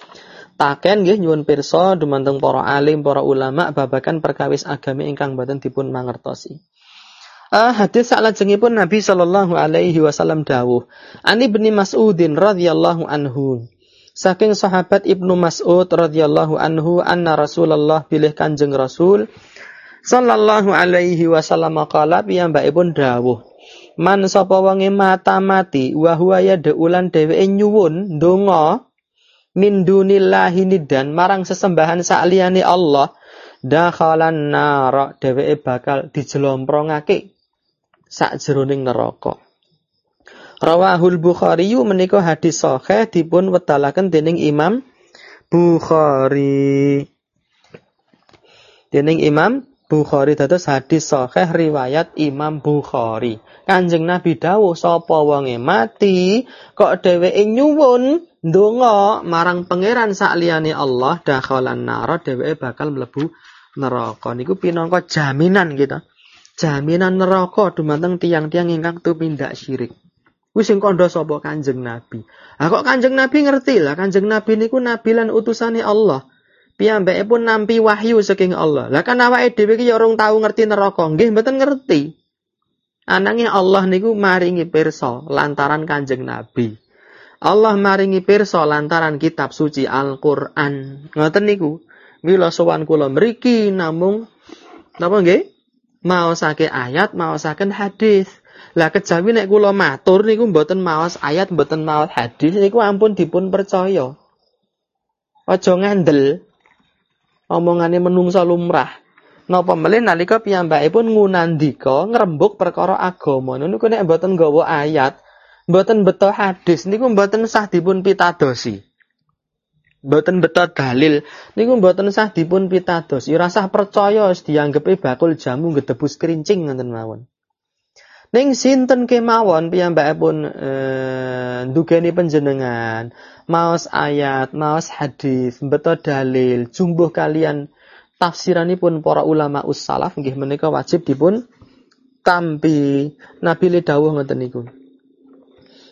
taken nggih nyuwun pirsa dumateng para alim, para ulama babakan perkawis agami ingkang boten dipun mangertosi. Uh, hadis salajengipun Nabi sallallahu alaihi wasallam dawuh, Ani bin Mas'udin radhiyallahu anhu. Saking sahabat Ibnu Mas'ud radhiyallahu anhu anna Rasulullah pilih Kanjeng Rasul sallallahu alaihi wasallam qala piyambakipun dawuh Man sapa wonge mata mati wa huwa yad'ulan dheweke nyuwun donga min dunillahi nidan marang sesembahan sakliyane Allah dakhalan nar dheweke bakal dijelomprongake sak jeroning neraka Rawahul Bukhari menika hadis sahih dipun wedalaken dening Imam Bukhari. Dening Imam Bukhari dados hadis sahih riwayat Imam Bukhari. Kanjeng Nabi dawuh sapa wonge mati kok dheweke nyuwun ndonga marang pangeran sakliyane Allah dakhalan nar dheweke bakal mlebu neraka. Niku pinangka jaminan kita. Jaminan neraka dumateng tiang-tiang ingkang tumindak syirik. Wis sing kandha sapa Kanjeng Nabi. Ah kok Kanjeng Nabi ngerti lah Kanjeng Nabi niku nabi lan utusane Allah. Piyambake pun nampi wahyu saking Allah. Lah kan awake dhewe iki ya urung tau ngerti neraka. Nggih mboten ngerti. Anangnya Allah niku maringi pirsa lantaran Kanjeng Nabi. Allah maringi pirsa lantaran kitab suci Al-Qur'an. Ngoten niku. Mila sowan kula mriki namung napa nggih? Maosake ayat, maosaken hadis. Lah kejawi nek kula matur niku mboten maos ayat, mboten maos hadis niku ampun dipun percaya. Aja ngandel. Omongane menungsa lumrah. Napa melih nalika piyambakipun ngunandika ngrembug perkara agama niku nek mboten gawa ayat, mboten beto hadis niku mboten sah dipun pitadosi. Mboten beto dalil niku mboten sah dipun pitados. Ora sah percaya wis dianggepe bakul jamu gedebus kerincing ngoten mawon. Ning sinten kemawon piyambakipun eh, ndugeni panjenengan maos ayat, maos hadis, beto dalil, jumbuh kalian tafsiranipun para ulama ussalaf nggih menika wajib dipun tampi Nabi le dawuh ngoten niku.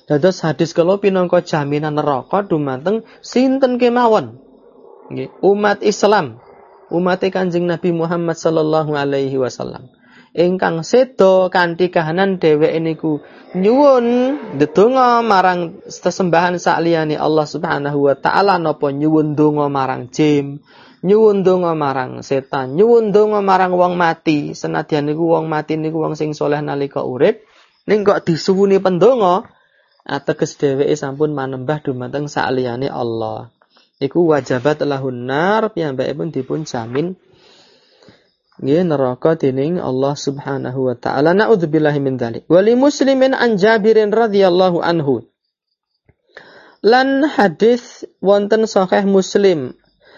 Dados hadis kala pinangka jaminan neraka dumateng sinten kemawon. Nggih, umat Islam, umat Kanjeng Nabi Muhammad sallallahu alaihi wasallam ingkang sedo kanthi kahanan dheweke niku. Nyuwun ndedonga marang sesembahan sakliyane Allah Subhanahu wa taala napa nyuwun donga marang jim nyuwun donga marang setan nyuwun donga marang wong mati. Senadyan niku wong mati niku wong sing soleh nalika urip. Ning kok disuwuni pendonga ateges dheweke sampun manembah dumateng sakliyane Allah. Iku wajabat lahun nar piyambakipun dipun jamin nggih neraka dening Allah Subhanahu wa taala. Nauzubillahi min dzalik. Wali muslimin an Jabirin radhiyallahu anhu. Lan hadis wonten sahih Muslim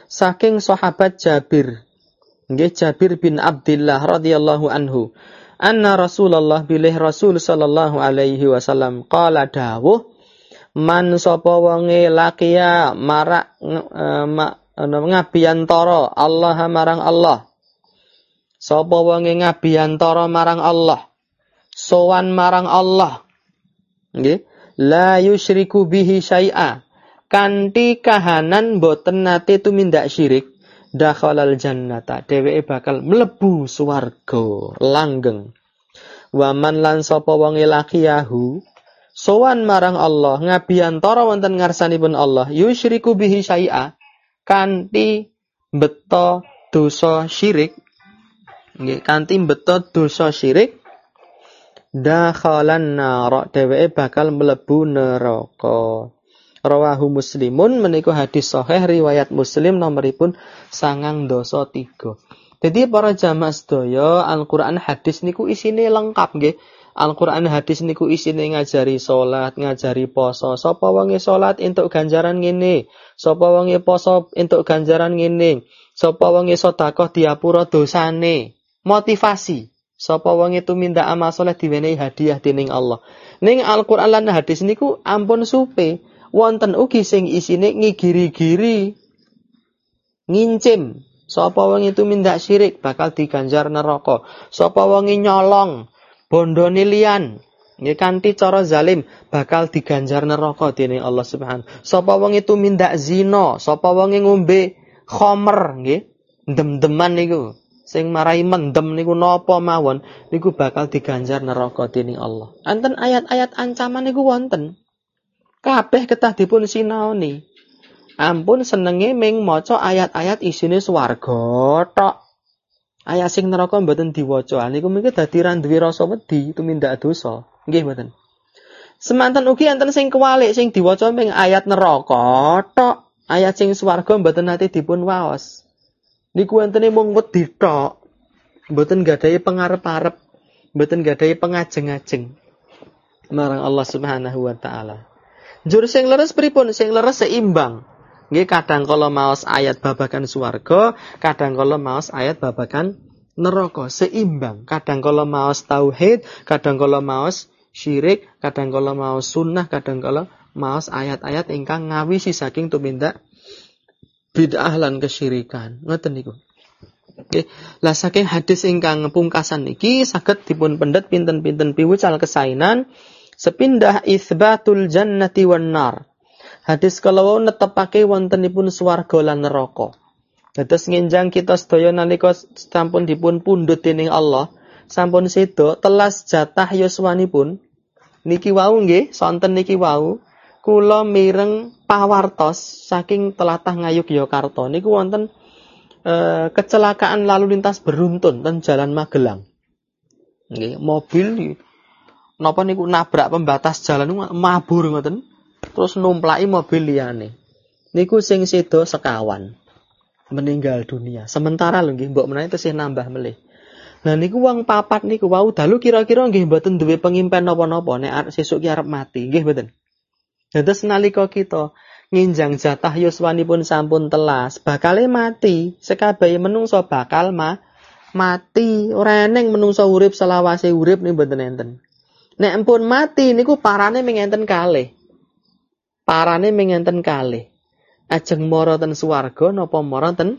saking sahabat Jabir. Nggih Jabir bin Abdullah radhiyallahu anhu. Anna Rasulullah bilih Rasul sallallahu alaihi wasallam qala dawuh man sapa wonge lakia marak uh, ma, ngabiyantara Allah marang Allah Sapa wonge ngabiyantara marang Allah, sowan marang Allah. Nggih, la yusyriku bihi syai'a. Kanthi kahanan boten nate tumindak syirik, dakhalal jannata. Dheweke bakal mlebu swarga langgeng. Waman lan sapa wonge lakiyahu sowan marang Allah ngabiyantara wonten ngarsanipun Allah yusyriku bihi syai'a kanthi beto dosa syirik nggih kanthi beto dosa syirik dakhalan nar dheweke bakal mlebu neraka. Rawahu muslimun menika hadis sahih riwayat muslim nomoripun sangang dosa tiga. Jadi para jamaah sedaya Al-Qur'an hadis niku isine lengkap nggih. Al-Qur'an hadis niku isine ngajari salat, ngajari poso. Sapa wonge salat entuk ganjaran ngene, sapa wonge poso entuk ganjaran ngene, sapa wonge sedekah diapura dosane motivasi sapa itu minta amal soleh diwenehi hadiah dening Allah. Ning Al-Qur'an lan hadis niku ampun supe. Wonten ugi sing isine ngigiri-giri. Ngincim. Sapa itu minta syirik bakal diganjar neraka. Sapa wong nyolong bondone liyan nggih kanthi cara zalim bakal diganjar neraka dening Allah Subhanahu. Sapa itu minta zina, sapa wong ngombe khomer nggih, dem-deman niku sing marai mendem niku napa mawon niku bakal diganjar neraka dening Allah. Anten ayat-ayat ancaman niku wonten. Kabeh ketah dipun sinaoni. Ampun senenge ming maca ayat-ayat isine swarga tok. Ayat sing neraka mboten diwaca. Niku mengke dadi ra duwe rasa wedi tumindak dosa. Nggih mboten. Semanten ugi enten sing kewalik sing diwaca ming ayat neraka tok. Ayat sing swarga mboten nate dipun waos niku antene mung wedi tok. Mboten gadhahi pengarep-arep, mboten gadhahi pengajeng-ajeng marang Allah Subhanahu wa taala. Jur sing leres pripun? Sing leres seimbang. Nggih kadang kala maos ayat babagan swarga, kadang kala maos ayat babagan neraka seimbang. Kadang kala maos tauhid, kadang kala maos syirik, kadang kala maos sunnah, kadang kala maos ayat-ayat ingkang ngawisi saking tumindak bid'ah lan kesyirikan. Ngoten niku. Oke, lah saking hadis ingkang pungkasan niki saged dipun pendet pinten-pinten piwucal kesainan sepindah isbatul jannati wan nar. Hadis kalau netepake wontenipun swarga lan neraka. Dados ngenjang kita sedaya nalika sampun dipun pundhut dening Allah, sampun sedo telas jatah yuswanipun niki wau nggih, sonten niki wau kula mireng pawartos saking telatah Ngayogyakarta niku wonten eh, kecelakaan lalu lintas beruntun dan jalan Magelang. Nggih, mobil napa niku nabrak pembatas jalan niku mabur ngoten. Terus numplaki mobil liyane. Niku sing sedo sekawan meninggal dunia. Sementara lho nggih mbok menawi tesih nambah melih. Nah niku wong papat niku wau dalu kira-kira nggih mboten duwe pengimpen napa-napa nek sesuk ki arep mati, nggih mboten. Dados nalika kita nginjang jatah yuswanipun sampun telas, bakale mati. Sekabehe menungso bakal ma mati. Ora eneng menungso urip selawase urip nih mboten enten. Nek empun mati niku parane mengenten kalih. Parane mengenten kalih. Ajeng mara ten swarga napa mara ten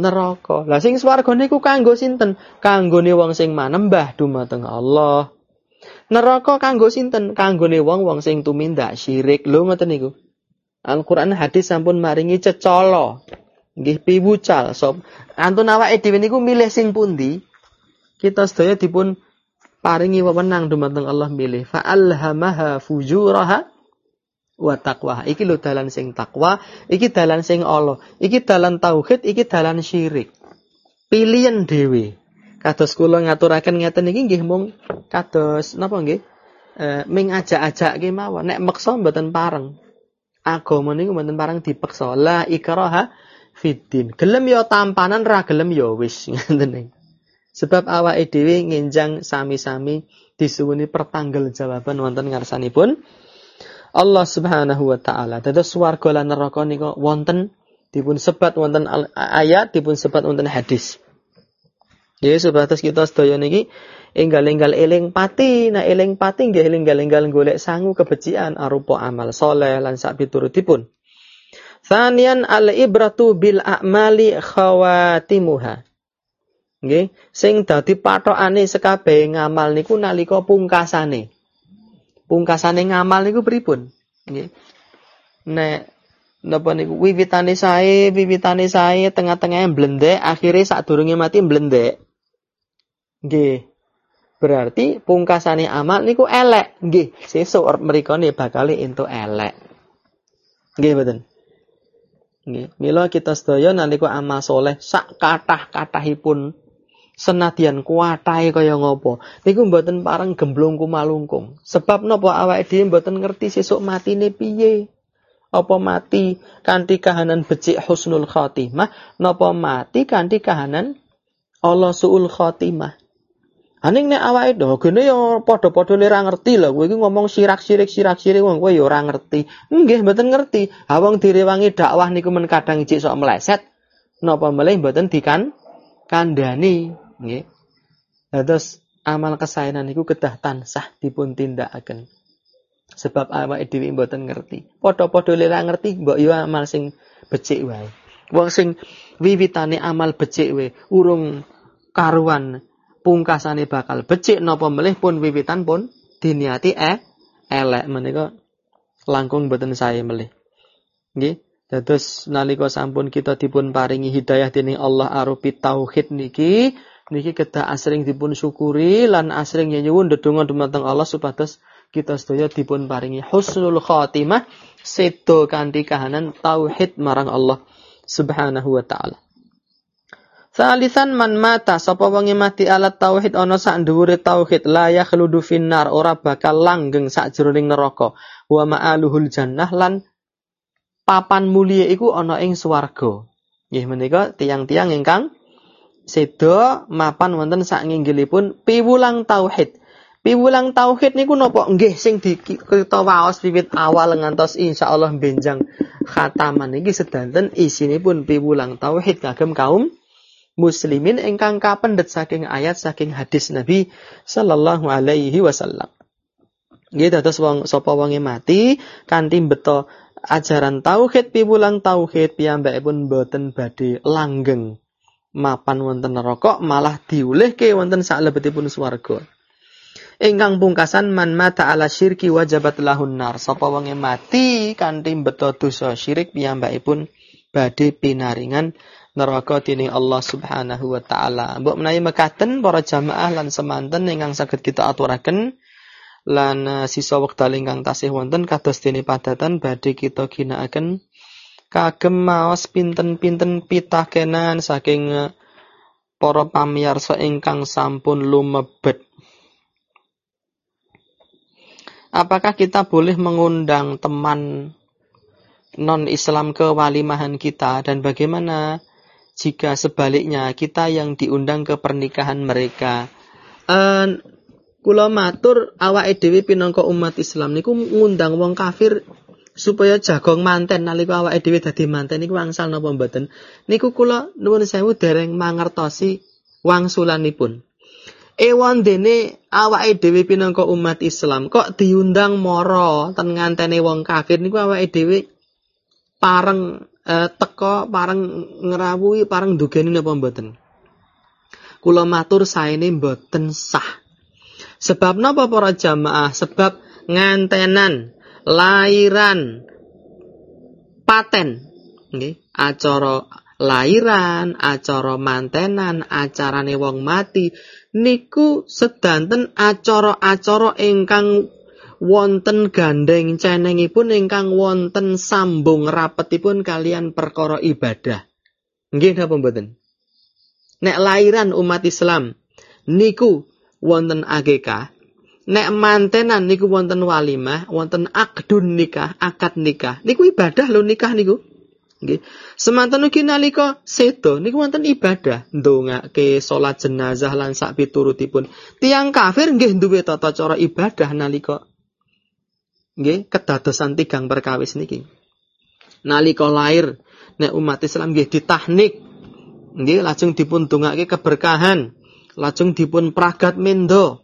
neraka. Lah sing swarga niku kanggo sinten? Kanggone wong sing manembah dumateng Allah. Neraka kanggo sinten? Kanggone wong-wong sing tumindak syirik. Lho ngoten niku. Al-Qur'an hadis sampun maringi cecolo. Nggih piwucal sop. Antun awake dhewe niku milih sing pundi? Kita sedaya dipun paringi wewenang dumateng Allah milih. Fa'alhamaha fujuraha wa taqwa. Iki lho dalan sing takwa, iki dalan sing Allah, iki dalan tauhid, iki dalan syirik. Pilihan dewi. Kados kula ngaturaken ngeten iki nggih mung kados napa nggih? E, ming ajak-ajak ki mawon. Nek meksa mboten pareng. Agama niku mboten pareng dipeksa. La ikraha fiddin. Gelem ya tampanan ra gelem ya wis ngeten Sebab awake dhewe nginjang sami-sami disuwuni pertanggungjawaban wonten ngarsanipun Allah Subhanahu wa taala. Dados swarga lan neraka nika wonten dipun sebat wonten ayat dipun sebat wonten hadis. Ya sebatas kita sedaya niki enggal-enggal eling pati, nah eling pati nggih enggal-enggal golek sangu kebecikan arupa amal soleh lan sak piturutipun. Thanian al ibratu bil a'mali khawatimuha. Nggih, sing dadi pathokane sekabehe ngamal niku nalika pungkasane pungkasane ngamal niku pripun? Nggih. Nek napa niku wiwitane sae, wiwitane sae, tengah-tengah blendek, akhirnya sadurunge mati blendek. Nggih. Berarti pungkasane amal niku elek. Nggih, sesuk mriku bakal entuk elek. Nggih mboten. Nggih, mila kita sedaya nalika amal soleh sak kathah-kathahipun kuatai kaya ngopo niku mboten pareng gemblung kumalungkung sebab napa awake dhewe mboten ngerti sesuk matine piye apa mati kanthi kahanan becik husnul khotimah napa mati kanthi kahanan Allah suul khotimah Aning nek awake do gene yo padha-padha ora ngerti lho kowe iki ngomong sirak-sirik sirak-sirik wong kowe yo ora ngerti. Nggih mboten ngerti. Awang direwangi dakwah niku men kadang ijik sok meleset. Napa melih mboten dikan kandhani. Nggih. Dados amal kesaenan niku kedah tansah dipun tindakaken. Sebab awake dhewe mboten ngerti. Padha-padha lera ngerti mbok yo amal sing becik wae. Wong sing wiwitane amal becik wae urung karuan pungkasane bakal becik napa melih pun wiwitan pun diniati eh elek menika langkung mboten sae melih. Nggih. Dados nalika sampun kita dipun paringi hidayah dening Allah arupi tauhid niki niki kedah asring dipun syukuri lan asring nyuwun ndedonga dumateng Allah supados kita sedaya dipun paringi husnul khatimah sedo kanthi kahanan tauhid marang Allah Subhanahu wa taala. Salisan man mata sapa wong mati alat tauhid ana sak dhuwure tauhid la yakhludu finnar ora bakal langgeng sak jroning neraka wa ma'aluhul jannah lan papan mulia iku ana ing swarga. Nggih menika tiang-tiang ingkang sedo mapan wonten sak nginggilipun piwulang tauhid. Piwulang tauhid niku napa nggih sing di kita waos wiwit awal ngantos insyaallah benjang khataman niki sedanten isinipun piwulang tauhid kagem kaum muslimin ingkang kapendet saking ayat saking hadis Nabi sallallahu alaihi wasallam. Nggih dados wong sapa wonge mati kanthi beto ajaran tauhid piwulang tauhid piyambakipun boten badhe langgeng mapan wonten neraka malah diulihke wonten salebetipun swarga. Ingkang pungkasan man mata ala syirki wajabat lahun nar. Sapa wonge mati kanthi beto dosa syirik piyambakipun badhe pinaringan neraka dening Allah Subhanahu wa taala. Mbok menawi mekaten para jamaah lan semanten ingkang saged kita aturaken lan uh, sisa wekdal ingkang tasih wonten kados dene padatan badhe kita ginakaken kagem maos pinten-pinten pitakenan saking eh, para pamirsa ingkang sampun lumebet. Apakah kita boleh mengundang teman non-Islam ke walimahan kita dan bagaimana jika sebaliknya kita yang diundang ke pernikahan mereka? Uh, kula matur awake dhewe pinangka umat Islam niku ngundang wong kafir supaya jagong manten. Nalika awake dhewe dadi manten niku wangsal napa mboten? Niku kula nuwun sewu dereng mangertosi wangsulanipun. Ewan dene awake dhewe pinangka umat Islam kok diundang moro ten ngantene wong kafir niku awake dhewe pareng eh, teko pareng ngrawuhi pareng dugeni napa mboten? Kula matur saene mboten sah. Sebab napa para jamaah? Sebab ngantenan lairan paten. Nggih acara lairan acara mantenan acarane wong mati niku sedanten acara-acara ingkang wonten gandeng cenengipun ingkang wonten sambung rapetipun kalian perkara ibadah nggih napa mboten nek lairan umat Islam niku wonten akikah Nek mantenan niku wonten walimah, wonten akdun nikah, akad nikah. Niku ibadah lho nikah niku. Nggih. Semanten ugi nalika sedo niku wonten ibadah, ndongake salat jenazah lan sak piturutipun. Tiang kafir nggih duwe tata cara ibadah nalika nggih kedadosan tigang perkawis niki. Nalika lair nek umat Islam nggih ditahnik nggih lajeng dipun dongake keberkahan, lajeng dipun pragat mendo.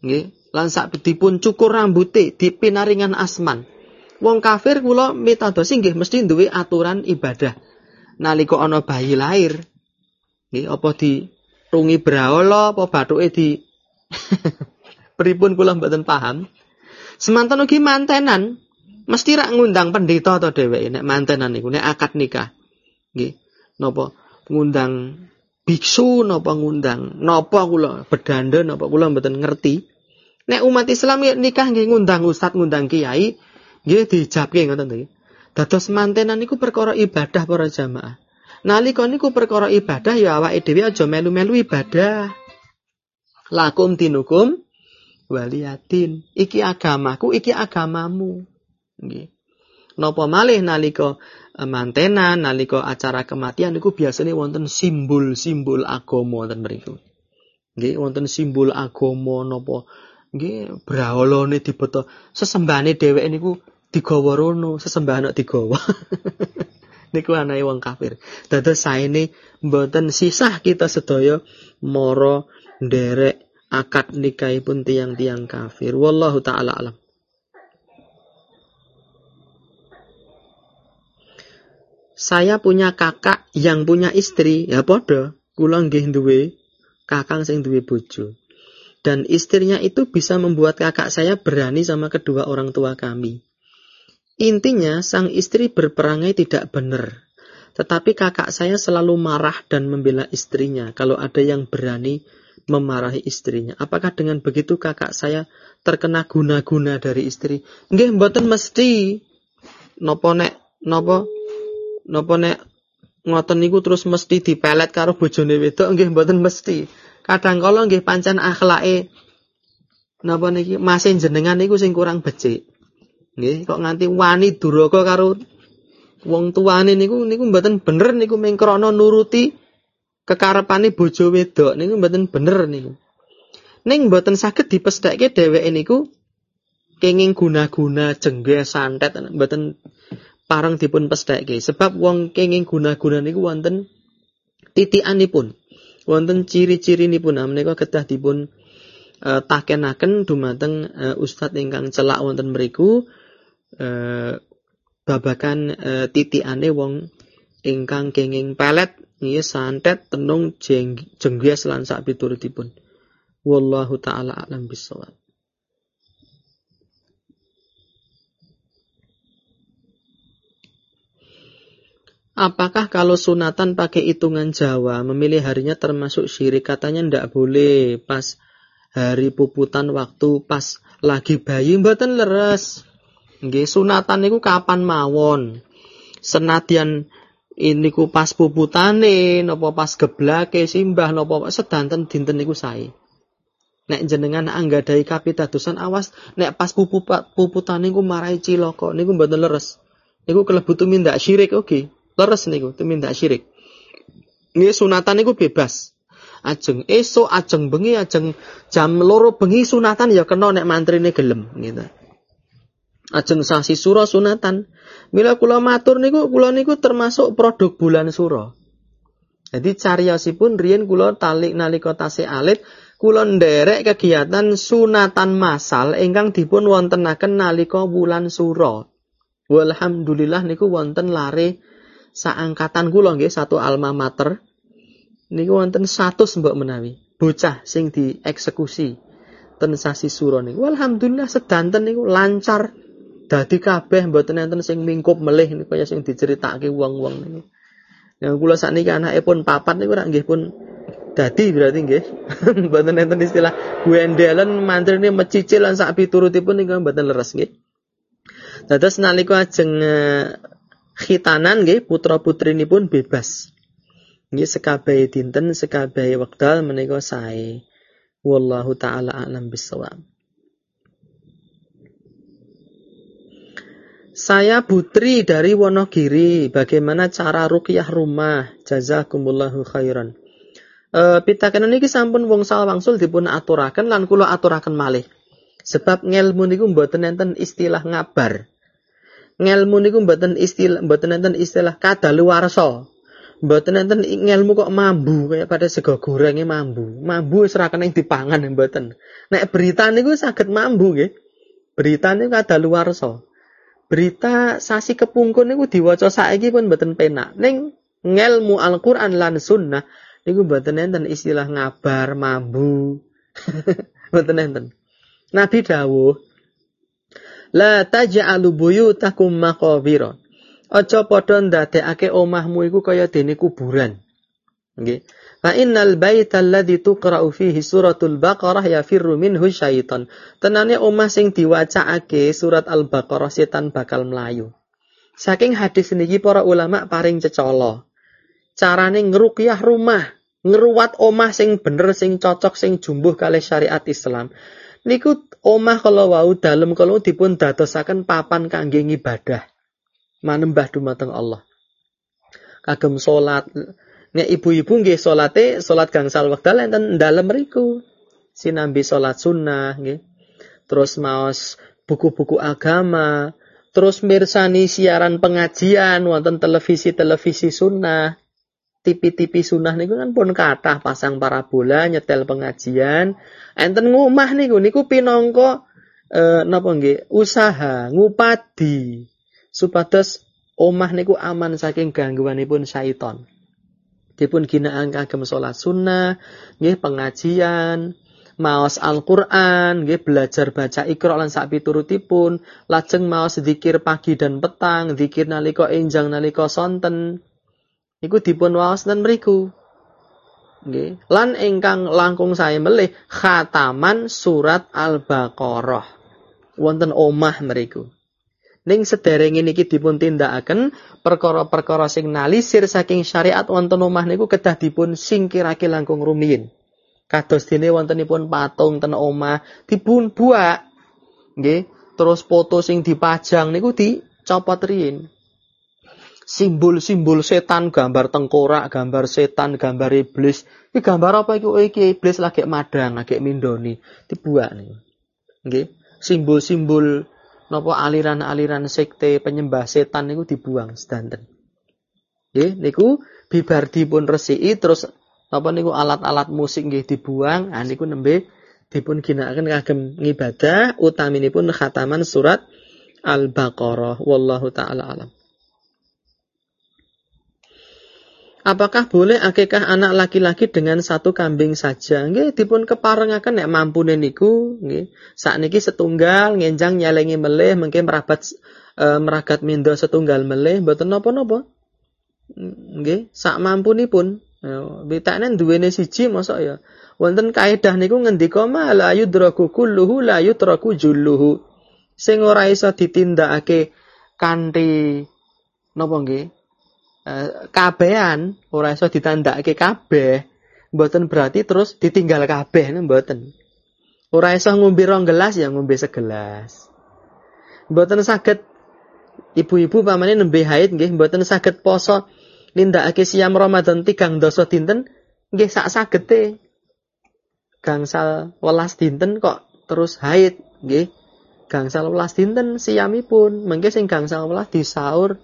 Nggih, lan dipun cukur rambuté dipinaringan asman. Wong kafir kula mitadosi nggih mesti duwe aturan ibadah. Nalika ana bayi lahir, nggih apa di rungi brahala apa bathuke di pripun kula mboten paham. Semanten ugi mantenan mesti rak ngundang pendeta to dheweke nek mantenan niku nek akad nikah. Nggih. Napa ngundang biksu napa ngundang napa kula bedanda napa kula mboten ngerti. Nek umat Islam nikah nggih ngundang ustaz, ngundang kiai, nggih dijabke ngoten to. Dados mantenan niku perkara ibadah para jamaah. Nalika niku perkara ibadah ya awake dhewe aja melu-melu ibadah. Lakum dinukum waliyatin. Iki agamaku, iki agamamu. Nggih. Napa malih nalika eh, mantenan, nalika acara kematian niku biasanya wonten simbol-simbol agama wonten mriku. Nggih, wonten simbol agama napa nggih braholane dibeto sesembahane dheweke niku digawa rono sesembahan digawa niku anae wong kafir dados saene mboten sisah kita sedaya mara nderek akad nikahipun tiang-tiang kafir wallahu taala alam Saya punya kakak yang punya istri, ya podo, kula nggih duwe kakang sing duwe bojo. Dan istrinya itu bisa membuat kakak saya berani sama kedua orang tua kami. Intinya, sang istri berperangai tidak benar. Tetapi kakak saya selalu marah dan membela istrinya kalau ada yang berani memarahi istrinya. Apakah dengan begitu kakak saya terkena guna-guna dari istri? Nggih, mboten mesti. Nopo nek, nopo, nopo nek ngoten niku terus mesti dipelet karo bojone wedok nggih mboten mesti kadang kala nggih pancen akhlake napa niki masih jenengan niku sing kurang becik. Nggih, kok nganti wani duraka karo wong tuane niku niku mboten bener niku ming nuruti kekarepane bojo wedok niku mboten bener niku. Ning mboten saged dipesthekke dheweke niku kenging guna-guna jengge santet mboten parang dipun pesthekke. Sebab wong kenging guna-guna niku wonten titikanipun wonten ciri-ciri pun menika kedah dipun uh, takenaken dumateng uh, ustadz ingkang celak wonten mriku uh, babakan uh, titikane wong ingkang kenging pelet nggih santet tenung jeng, jenggias lan sak piturutipun wallahu taala alam bisawab Apakah kalau sunatan pakai hitungan Jawa, memilih harinya termasuk syirik? Katanya ndak boleh pas hari puputan waktu pas lagi bayi mboten leres. Nggih, sunatan niku kapan mawon. Senadyan ini ku pas puputane napa pas geblake simbah napa sedanten dinten niku sae. Nek jenengan anggadai kapitadosan awas nek pas pupu puputane niku marai cilaka niku mboten leres. Niku kelebu tumindak syirik oke. Okay. Leres niku tumindak syirik. Nggih sunatan niku bebas. Ajeng esok ajeng bengi ajeng jam loro bengi sunatan ya kena nek mantrine gelem gitu. Ajeng sasi suro sunatan. Mila kula matur niku kula niku termasuk produk bulan suro. Jadi cariyosipun riyen kula talik nalika tasih alit kula nderek kegiatan sunatan masal ingkang dipun wontenaken nalika bulan suro. Walhamdulillah niku wonten lare saangkatan kula nggih satu alma mater. Niku wonten satu mbok menawi bocah sing dieksekusi ten sasi niku. Alhamdulillah sedanten niku lancar. Dadi kabeh mboten enten sing mingkup melih niku kaya sing diceritake wong-wong niku. Yang kula sakniki anake pun papat niku rak nggih pun Dadi berarti nggih. mboten enten istilah gwendelen mantrine mecicil lan sak piturutipun niku mboten leres nggih. Dados nalika ajeng uh, khitanan nggih putra-putrinipun bebas. Nggih sekabehe dinten sekabehe wekdal menika sae. Wallahu taala alam bisawab. Saya Putri dari Wonogiri. Bagaimana cara rukyah rumah? Jazakumullahu khairan. E, pitakenan niki sampun wong wangsul dipun aturaken lan kula aturaken malih. Sebab ngelmu niku mboten enten istilah ngabar. Ngelmu niku mboten istilah mboten enten istilah kadaluwarsa. Mboten enten ngelmu kok mambu kayak pada sego gorengnya mambu. Mambu wis ora kena dipangan mboten. Nek berita niku saged mambu nggih. Berita niku kadaluwarsa. Berita sasi kepungkun niku diwaca saiki pun mboten penak. Ning ngelmu Al-Qur'an lan sunnah niku mboten enten istilah ngabar, mambu. mboten enten. Nabi dawuh, La taj'alu buyutakum maqabira. Aja padha ndadekake omahmu iku kaya dene kuburan. Nggih. Fa innal alladhi tuqra'u fihi suratul Baqarah yafirru minhu syaitan. Tenane omah sing diwacaake surat Al-Baqarah setan bakal melayu. Saking hadis niki para ulama paring cecolo carane ngruqyah rumah, ngeruat omah sing bener, sing cocok, sing jumbuh kali syariat Islam. Niku omah kalau wau dalem kalau dipun dadosaken papan kangge ibadah. Manembah dumateng Allah. Kagem salat. Nek ibu-ibu nggih salate salat gangsal wekdal enten dalem mriku. Sinambi salat sunnah nggih. Terus maos buku-buku agama, terus mirsani siaran pengajian wonten televisi-televisi sunnah. Tipi-tipi sunnah niku kan pun kathah pasang parabola nyetel pengajian. Enten ngomah niku niku pinangka e, napa nggih usaha ngupadi. Supados omah niku aman saking gangguanipun syaiton dipun ginaan kagem salat sunnah nggih pengajian maos Al-Qur'an nggih belajar baca Iqra lan sak piturutipun lajeng maos zikir pagi dan petang zikir nalika enjang nalika sonten Iku dipun waosan mriku. Nggih. Lan ingkang langkung saya melih khataman surat Al-Baqarah. Wonten omah mriku. Ning sederenge niki dipun tindakaken perkara-perkara sing nalisir saking syariat wonten omah niku kedah dipun singkirake langkung rumiyin. Kados dene wontenipun patung ten omah dipun buak. Nggih, terus foto sing dipajang niku dicopot riyin simbol-simbol setan, gambar tengkorak, gambar setan, gambar iblis. Iki gambar apa iku? Oh, iki iblis lagi madang, lagi mindoni. Dibuat nih. Nggih. Simbol-simbol napa aliran-aliran sekte penyembah setan niku dibuang sedanten. Nggih, niku bibar dipun resiki terus apa niku alat-alat musik nggih dibuang, ah niku nembe dipun ginakaken kagem ngibadah utaminipun khataman surat Al-Baqarah wallahu taala alam. Apakah boleh akikah anak laki-laki dengan satu kambing saja? Nggih, dipun keparengaken nek mampune niku, nggih. Sakniki setunggal ngenjang nyalengi melih mungkin merabat e, meragat mindo setunggal melih mboten napa-napa. Nggih, sak mampunipun. Bitakne duwene siji mosok ya. Wonten kaidah niku ngendika ma la yudraku kulluhu la yutraku julluhu. Sing ora iso ditindakake kanthi napa nggih? Eh, kabehan ora iso ditandake kabeh. Mboten berarti terus ditinggal kabeh mboten. Ora iso ngombe rong gelas ya ngombe segelas. Mboten saged ibu-ibu pamane nembe haid nggih mboten saged poso nindakake siam Ramadan tigang dosa dinten nggih sak sagete. Gangsal welas dinten kok terus haid nggih. Gangsal welas dinten siamipun, mengke sing gangsal welas disaur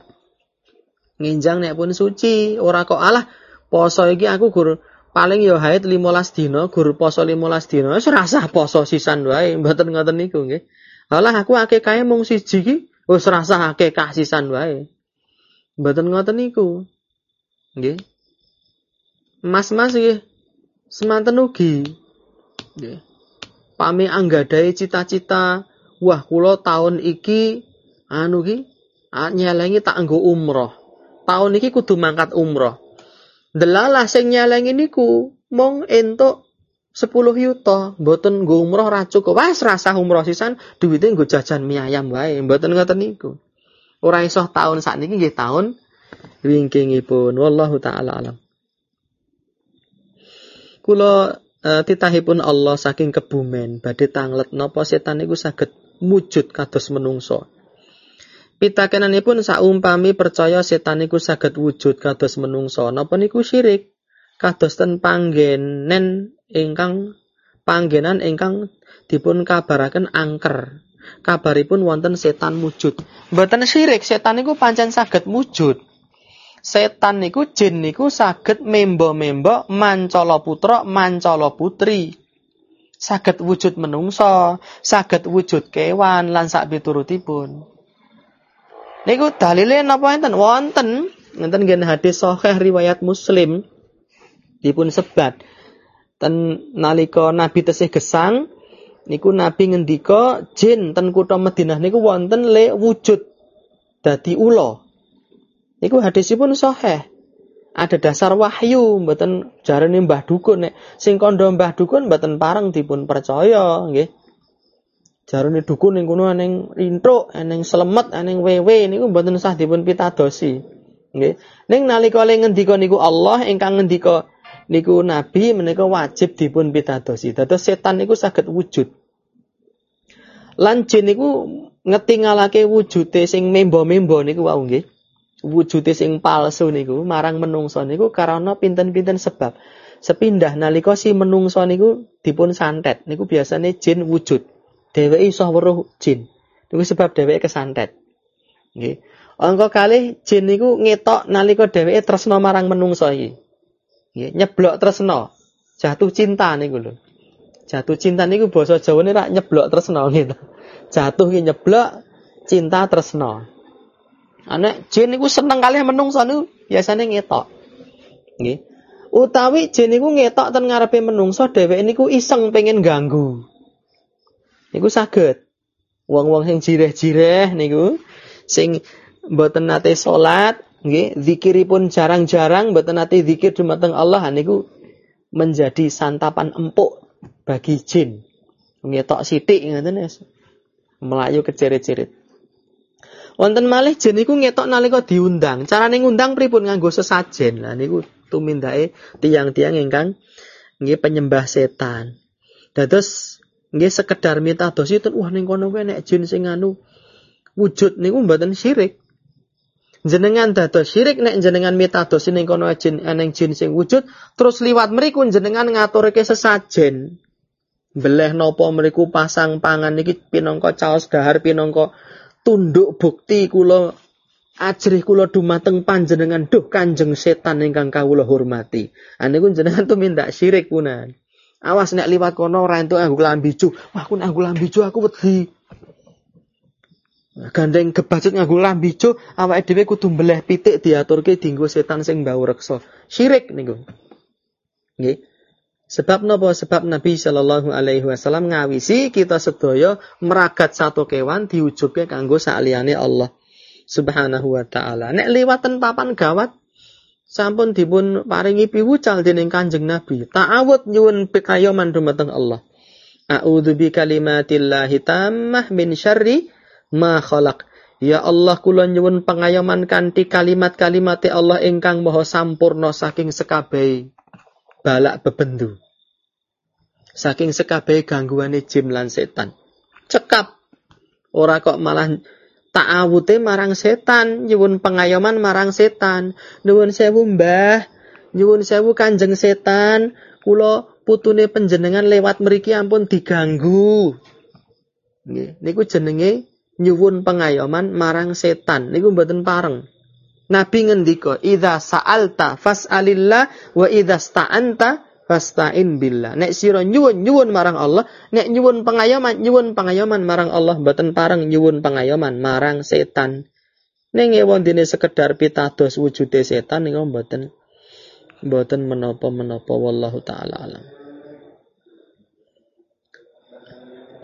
nginjang nek pun suci, ora kok alah poso iki aku gur paling ya haid 15 dina, gur poso 15 dina, wis rasah poso sisan wae, mboten ngoten niku nggih. Alah aku akeh kae mung siji iki, wis rasah akeh kasisan wae. Mboten ngoten niku. Nggih. Mas-mas nggih semanten ugi. Nggih. Pami anggadai cita-cita wah kula tahun iki anu ki nyelengi tak nggo umroh. Tahun iki kudu mangkat umroh. Delalah sing nyelengi niku mong entuk 10 yuta, mboten nggo umroh ra cukup. Wes rasah umroh sisan duwite nggo jajan mie ayam wae, mboten ngoten niku. Ora iso tahun sakniki nggih tahun wingkingipun. Wallahu taala alam. Kula uh, titahipun Allah saking kebumen badhe tanglet napa setan niku saged mujud kados menungso. Pitakenanipun saumpami percaya setan niku saged wujud kados menungso, napa niku syirik? Kados ten panggenen ingkang panggenan ingkang dipun kabaraken angker. Kabaripun wonten setan wujud. Mboten syirik, setan niku pancen saged wujud. Setan niku jin niku saged membo-membo mancala putra, mancala putri saged wujud menungso, saged wujud kewan lan sak piturutipun. Niku dalile napa enten? Wonten enten nggih hadis sahih riwayat Muslim dipun sebat. Ten nalika Nabi tesih gesang niku Nabi ngendika jin ten kutha Madinah niku wonten le wujud dadi ula. Niku hadisipun sahih ada dasar wahyu mboten jarane Mbah Dukun nek sing kandha Mbah Dukun mboten pareng dipun percaya nggih. Jarane dukun ning kono aneng rintuk, aneng slemet, aneng wewe niku mboten sah dipun pitadosi. Nggih. Ning nalika le ngendika niku Allah ingkang ngendika niku nabi menika wajib dipun pitadosi. Dados setan niku saged wujud. Lan jin niku ngetingalake wujude sing membo-membo niku wau nggih wujude sing palsu niku marang menungso niku karena pinten-pinten sebab. Sepindah nalika si menungso niku dipun santet niku biasanya jin wujud. Dheweke iso weruh jin. Niku sebab dheweke kesantet. Nggih. Angka kalih jin niku ngetok nalika dheweke tresna marang menungso iki. Nggih, nyeblok tresna. Jatuh cinta niku lho. Jatuh cinta niku basa Jawane rak nyeblok tresna gitu. Jatuh ki nyeblok cinta tresna. Anak jin niku seneng kali menungso niku biasane ngetok. Nggih. Utawi jin niku ngetok ten ngarepe menungso dheweke niku iseng pengen ganggu. Niku saged. Wong-wong sing jireh-jireh niku sing mboten nate salat, nggih, zikiripun jarang-jarang mboten nate zikir dumateng Allah niku menjadi santapan empuk bagi jin. Ngetok sithik ngoten. Melayu kecerit-cerit. Wonten malih jin niku ngetok nalika diundang. Carane ngundang pripun nganggo sesajen. Lah niku tumindake tiang-tiang ingkang nggih penyembah setan. Dados nggih sekedar mitados itu wah ning kono kuwi nek jin sing anu wujud niku mboten syirik. Jenengan dados syirik nek jenengan mitados ning kono jin eneng jin sing wujud terus liwat mriku jenengan ngaturke sesajen. Beleh nopo mriku pasang pangan niki pinangka caos dahar pinangka tunduk bukti kula ajrih kula dumateng panjenengan duh kanjeng setan ingkang kawula hormati. Aniku jenengan tumindak syirik punan. Awas nek liwat kono ora entuk anggo lambicu. Wah aku anggo lambicu aku wedi. Gandeng kebacut nganggo lambicu, awake dhewe kudu mbeleh pitik diaturke dienggo setan sing bau reksa. Syirik niku. Nggih. Sebab napa? Sebab Nabi Shallallahu Alaihi Wasallam ngawisi kita sedaya meragat satu kewan diujubke kanggo saliyane Allah Subhanahu wa taala. Nek liwaten papan gawat sampun dipun paringi piwucal dening Kanjeng Nabi. Ta'awud nyuwun pikayoman dumateng Allah. A'udzu bi kalimatillahi tammah min syarri ma khalaq. Ya Allah kula nyuwun pengayoman kanthi kalimat-kalimat Allah ingkang maha sampurna saking sekabehi balak bebendu. Saking sekabehi gangguane jin lan setan. Cekap. Ora kok malah ta'awute marang setan, nyuwun pengayoman marang setan. Nuwun sewu Mbah, nyuwun sewu Kanjeng setan, kula putune penjenengan lewat mriki ampun diganggu. Nggih, niku jenenge nyuwun pengayoman marang setan niku mboten pareng. Nabi ngendika, "Idza sa'alta fas'alillah wa idza sta'anta fasta'in billah." Nek sira nyuwun nyuwun marang Allah, nek nyuwun pengayoman nyuwun pengayoman marang Allah mboten pareng nyuwun pengayoman marang setan. Ning ewon dene sekedar pitados wujude setan niku mboten mboten menapa-menapa wallahu taala alam.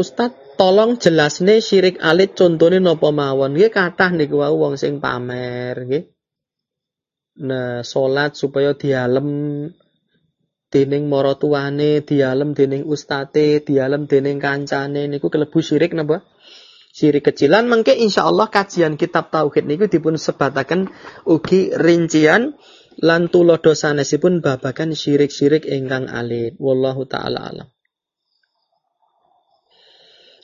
Ustaz tolong jelasne syirik alit contone napa mawon nggih kathah niku wau wong sing pamer nggih nah salat supaya dialem dening maratuwane dialem dening ustate dialem dening kancane niku kelebu syirik napa? Syirik kecilan. Mengke insyaallah kajian kitab tauhid niku dipun sebataken ugi rincian lan tulodo sanesipun babagan syirik-syirik ingkang alit. Wallahu taala alam.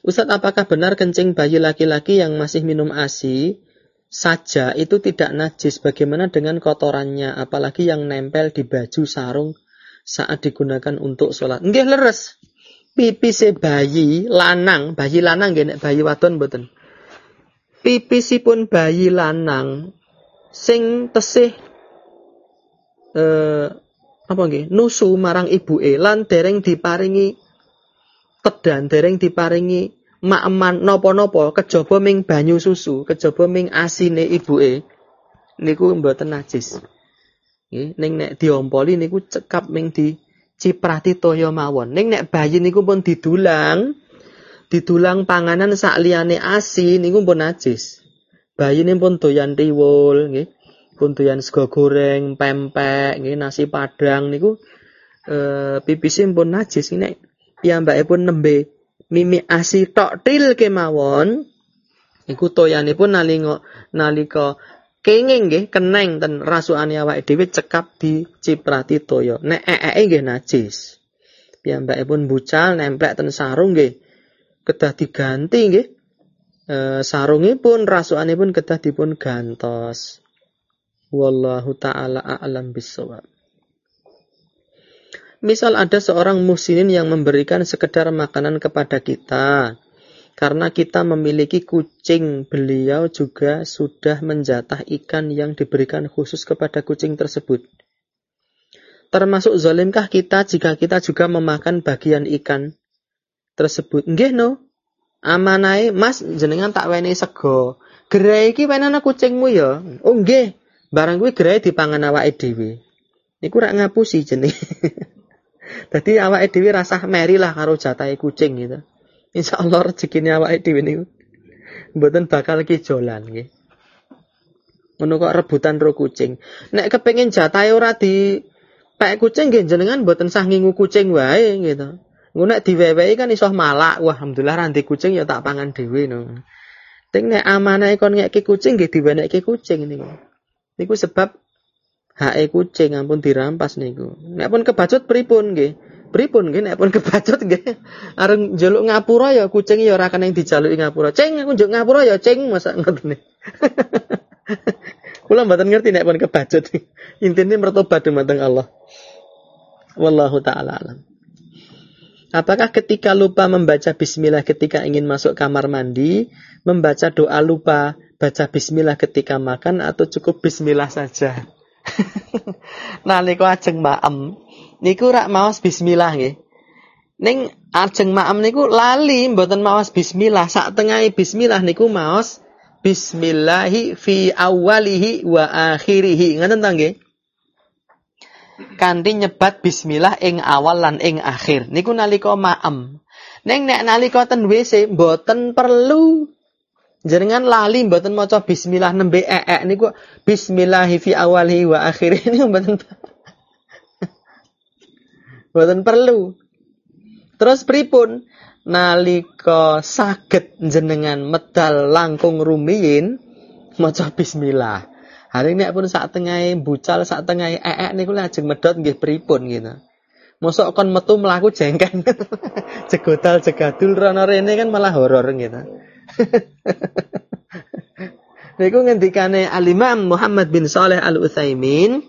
Ustadz, apakah benar kencing bayi laki-laki yang masih minum ASI saja itu tidak najis? Bagaimana dengan kotorannya, apalagi yang nempel di baju sarung saat digunakan untuk sholat? Nggih leres. Pipis bayi lanang, bayi lanang nggih bayi wadon mboten. Pipisipun bayi lanang sing tesih eh apa nggih nusu marang ibuke lan dereng diparingi kedan dereng diparingi makman nopo-nopo kejaba ming banyu susu, kejaba ming asine ibuke niku mboten najis. Nggih, ning nek diompoli niku cekap ming di ciprati toya mawon. Ning nek bayi niku pun didulang, didulang panganan sak liyane asi niku pun najis. Bayi ini pun doyan riwul, nggih. Pun doyan sego goreng, pempek, nggih, nasi padang niku eh pipisipun pun najis nek pun nembe mimi asi tok til kemawon iku toyanipun nalinga nalika kenging nggih keneng ten rasukane awake dhewe cekap di ciprati toya. Nek eeke nggih najis. Pun bucal nemplek ten sarung nggih. Kedah diganti nggih. E, sarungipun rasukanipun kedah dipun gantos. Wallahu taala a'lam bissawab. Misal ada seorang muslimin yang memberikan sekedar makanan kepada kita. Karena kita memiliki kucing, beliau juga sudah menjatah ikan yang diberikan khusus kepada kucing tersebut. Termasuk zalimkah kita jika kita juga memakan bagian ikan tersebut? Nggih no. Amanai Mas jenengan tak weni sego. Gerai iki wenana kucingmu ya. Oh nggih. Barang kuwi gerai dipangan awake dhewe. Niku rak ngapusi jenenge. Jadi awak dhewe rasah meri lah karo jatahe kucing gitu. Insya Allah rezekine awak dhewe niku mboten bakal kijolan nggih. Ngono kok rebutan ro kucing. Nek kepengin jatahe ora di pek kucing nggih jenengan mboten sah ngingu kucing wae gitu. Ngono nek diwewehi kan iso malak. Wah, alhamdulillah ranti kucing ya tak pangan dhewe no. Ting nek amanah kon ngeki kucing nggih diwenekke kucing niku. Niku sebab hae kucing ampun dirampas niku. Nek pun kebacut pripun nggih? Pripun nggih nek pun kebacut nggih. Areng njaluk ngapura ya kucing ya ora kena dijaluki ngapura. Ceng aku njuk ngapura ya ceng masa ngoten Kula mboten ngerti nek pun kebacut. Intine mertobat dumateng Allah. Wallahu taala alam. Apakah ketika lupa membaca bismillah ketika ingin masuk kamar mandi, membaca doa lupa baca bismillah ketika makan atau cukup bismillah saja? nalika ajeng maem niku rak maos bismillah nggih. Ning ajeng maem niku lali mboten maos bismillah, sak tengahe bismillah niku maos bismillahi fi awalihi wa akhirihi. Ngoten ta nggih? Kanthi nyebat bismillah ing awal lan ing akhir. Niku nalika maem. Ning nek nalika ten WC mboten perlu Jenengan lali mboten maca bismillah nembe ee niku bismillahi fi awalihi wa akhirih niku mboten mboten perlu. Terus pripun? Nalika saged jenengan medal langkung rumiyin maca bismillah. Hari ini pun saat tengah bucal, saat tengah ee niku lajeng medot nggih pripun gitu. Mosok kon metu melaku jengken. Jegotal jegadul rono rene kan malah horor gitu. Niku ngendikane Al-Imam Muhammad bin Saleh Al-Utsaimin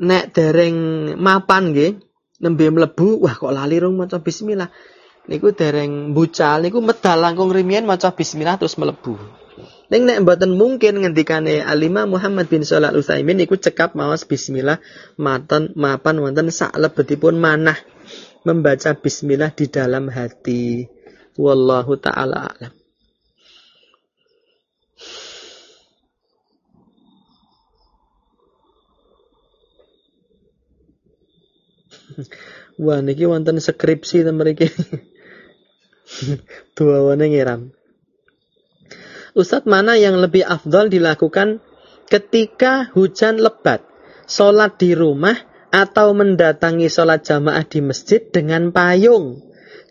nek dereng mapan nggih nembe mlebu wah kok lali rung maca bismillah. Niku dereng bucal niku medal langkung rimian maca bismillah terus mlebu. Ning nek mboten mungkin ngendikane Alima Muhammad bin Shalal Utsaimin niku cekap maos bismillah maten mapan wonten sak lebetipun manah membaca bismillah di dalam hati. Wallahu taala alam. Wah niki wonten skripsi ten mriki. Duawane ngiram. Ustadz mana yang lebih afdol dilakukan ketika hujan lebat? Sholat di rumah atau mendatangi sholat jamaah di masjid dengan payung?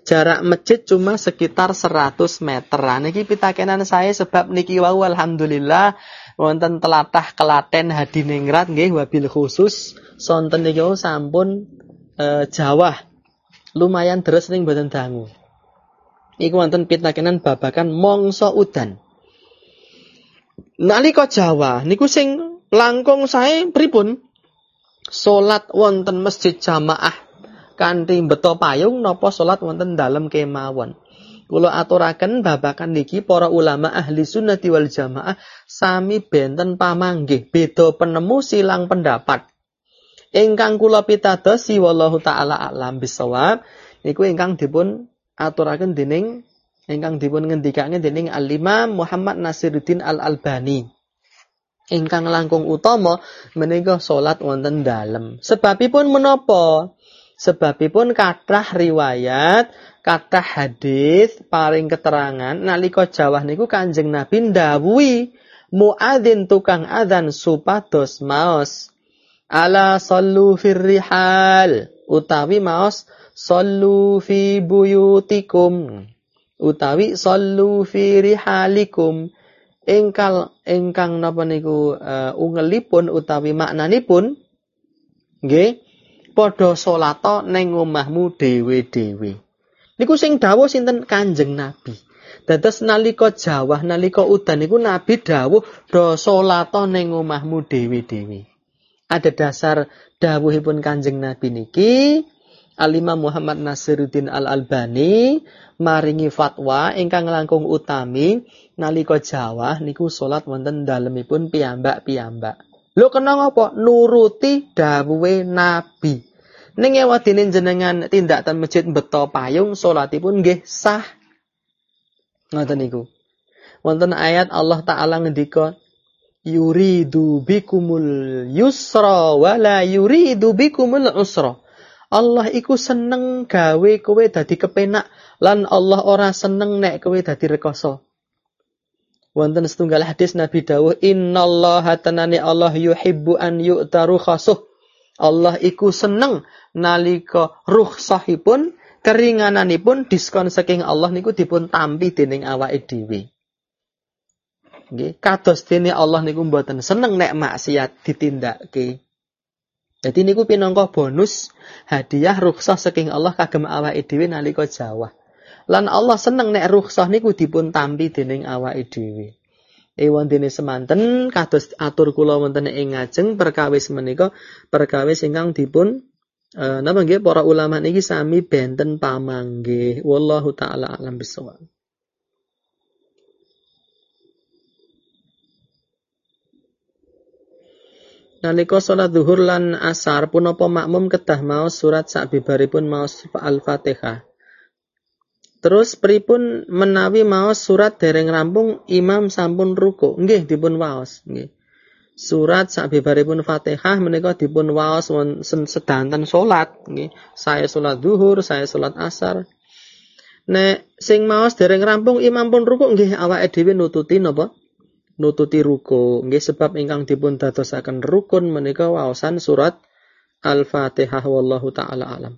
Jarak masjid cuma sekitar 100 meter. Niki pitakenan saya sebab niki wau alhamdulillah wonten telatah Kelaten Hadiningrat nggih wabil khusus sonten niki sampun e, Jawa lumayan deres ning boten dangu. Iku wonten pitakenan babakan mongso udan. Nalika Jawa niku sing langkung sae pripun? Salat wonten masjid jamaah kanthi beto payung napa salat wonten dalem kemawon. Kula aturaken babakan niki para ulama ahli sunnati wal jamaah sami benten pamanggih beda penemu silang pendapat. Ingkang kula pitadosi wallahu taala alam bisawab niku ingkang dipun aturaken dening ingkang dipun ngendikake dening Al-Imam Muhammad Nasiruddin Al-Albani. Ingkang langkung utama menika salat wonten dalem. Sebabipun menapa? Sebabipun kathah riwayat, kathah hadis paring keterangan nalika jawah niku Kanjeng Nabi ndawuhi muadzin tukang adzan supados maos ala sallu firrihal utawi maos sallu fi buyutikum. Utawi sallu fi rihalikum. Engkal engkang napa niku uh, ungelipun utawi maknanipun nggih padha salata ning omahmu dhewe-dhewe. Niku sing dawuh sinten? Kanjeng Nabi. Dados nalika jawah nalika udan niku Nabi dawuh do salata ning omahmu dhewe-dhewe ada dasar dawuhipun Kanjeng Nabi niki Alimah Muhammad Nasiruddin Al Albani maringi fatwa ingkang langkung utami nalika Jawa niku salat wonten dalemipun piyambak-piyambak. Lho kena ngapa? Nuruti dawuhe Nabi. Ning jenengan tindak ten masjid beto payung salatipun nggih sah. Ngoten niku. Wonten ayat Allah taala ngendika yuridu bikumul yusra wala yuridu bikumul usra. Allah iku seneng gawe kowe dadi kepenak lan Allah ora seneng nek kowe dadi rekoso. Wonten setunggal hadis Nabi dawuh innallaha tanani Allah yuhibbu an yu'taru khasuh. Allah iku seneng nalika rukhsahipun keringananipun diskon saking Allah niku dipun tampi dening awake dhewe. Nggih, kados dene Allah niku mboten seneng nek maksiat ditindakke. Jadi niku pinangka bonus hadiah rukhsah saking Allah kagem awake dhewe nalika Jawa. Lan Allah seneng nek rukhsah niku dipun tampi dening awake dhewe. Ewan dene semanten kados atur kula wonten ing ngajeng perkawis menika perkawis ingkang dipun uh, napa nggih para ulama niki sami benten pamanggih. Wallahu taala alam bisawab. Nalika salat zuhur lan asar punapa makmum kedah maos surat sakbibaripun maos Al-Fatihah. Terus pripun menawi maos surat dereng rampung imam sampun ruku. Nggih dipun waos, nggih. Surat sakbibaripun Fatihah menika dipun waos sedanten salat, nggih. Saya salat zuhur, saya salat asar. Nek sing maos dereng rampung imam pun ruku nggih awake dhewe nututi napa? Nututi ruko. Nggih sebab ingkang dipun dadosaken rukun menika waosan surat Al-Fatihah wallahu taala alam.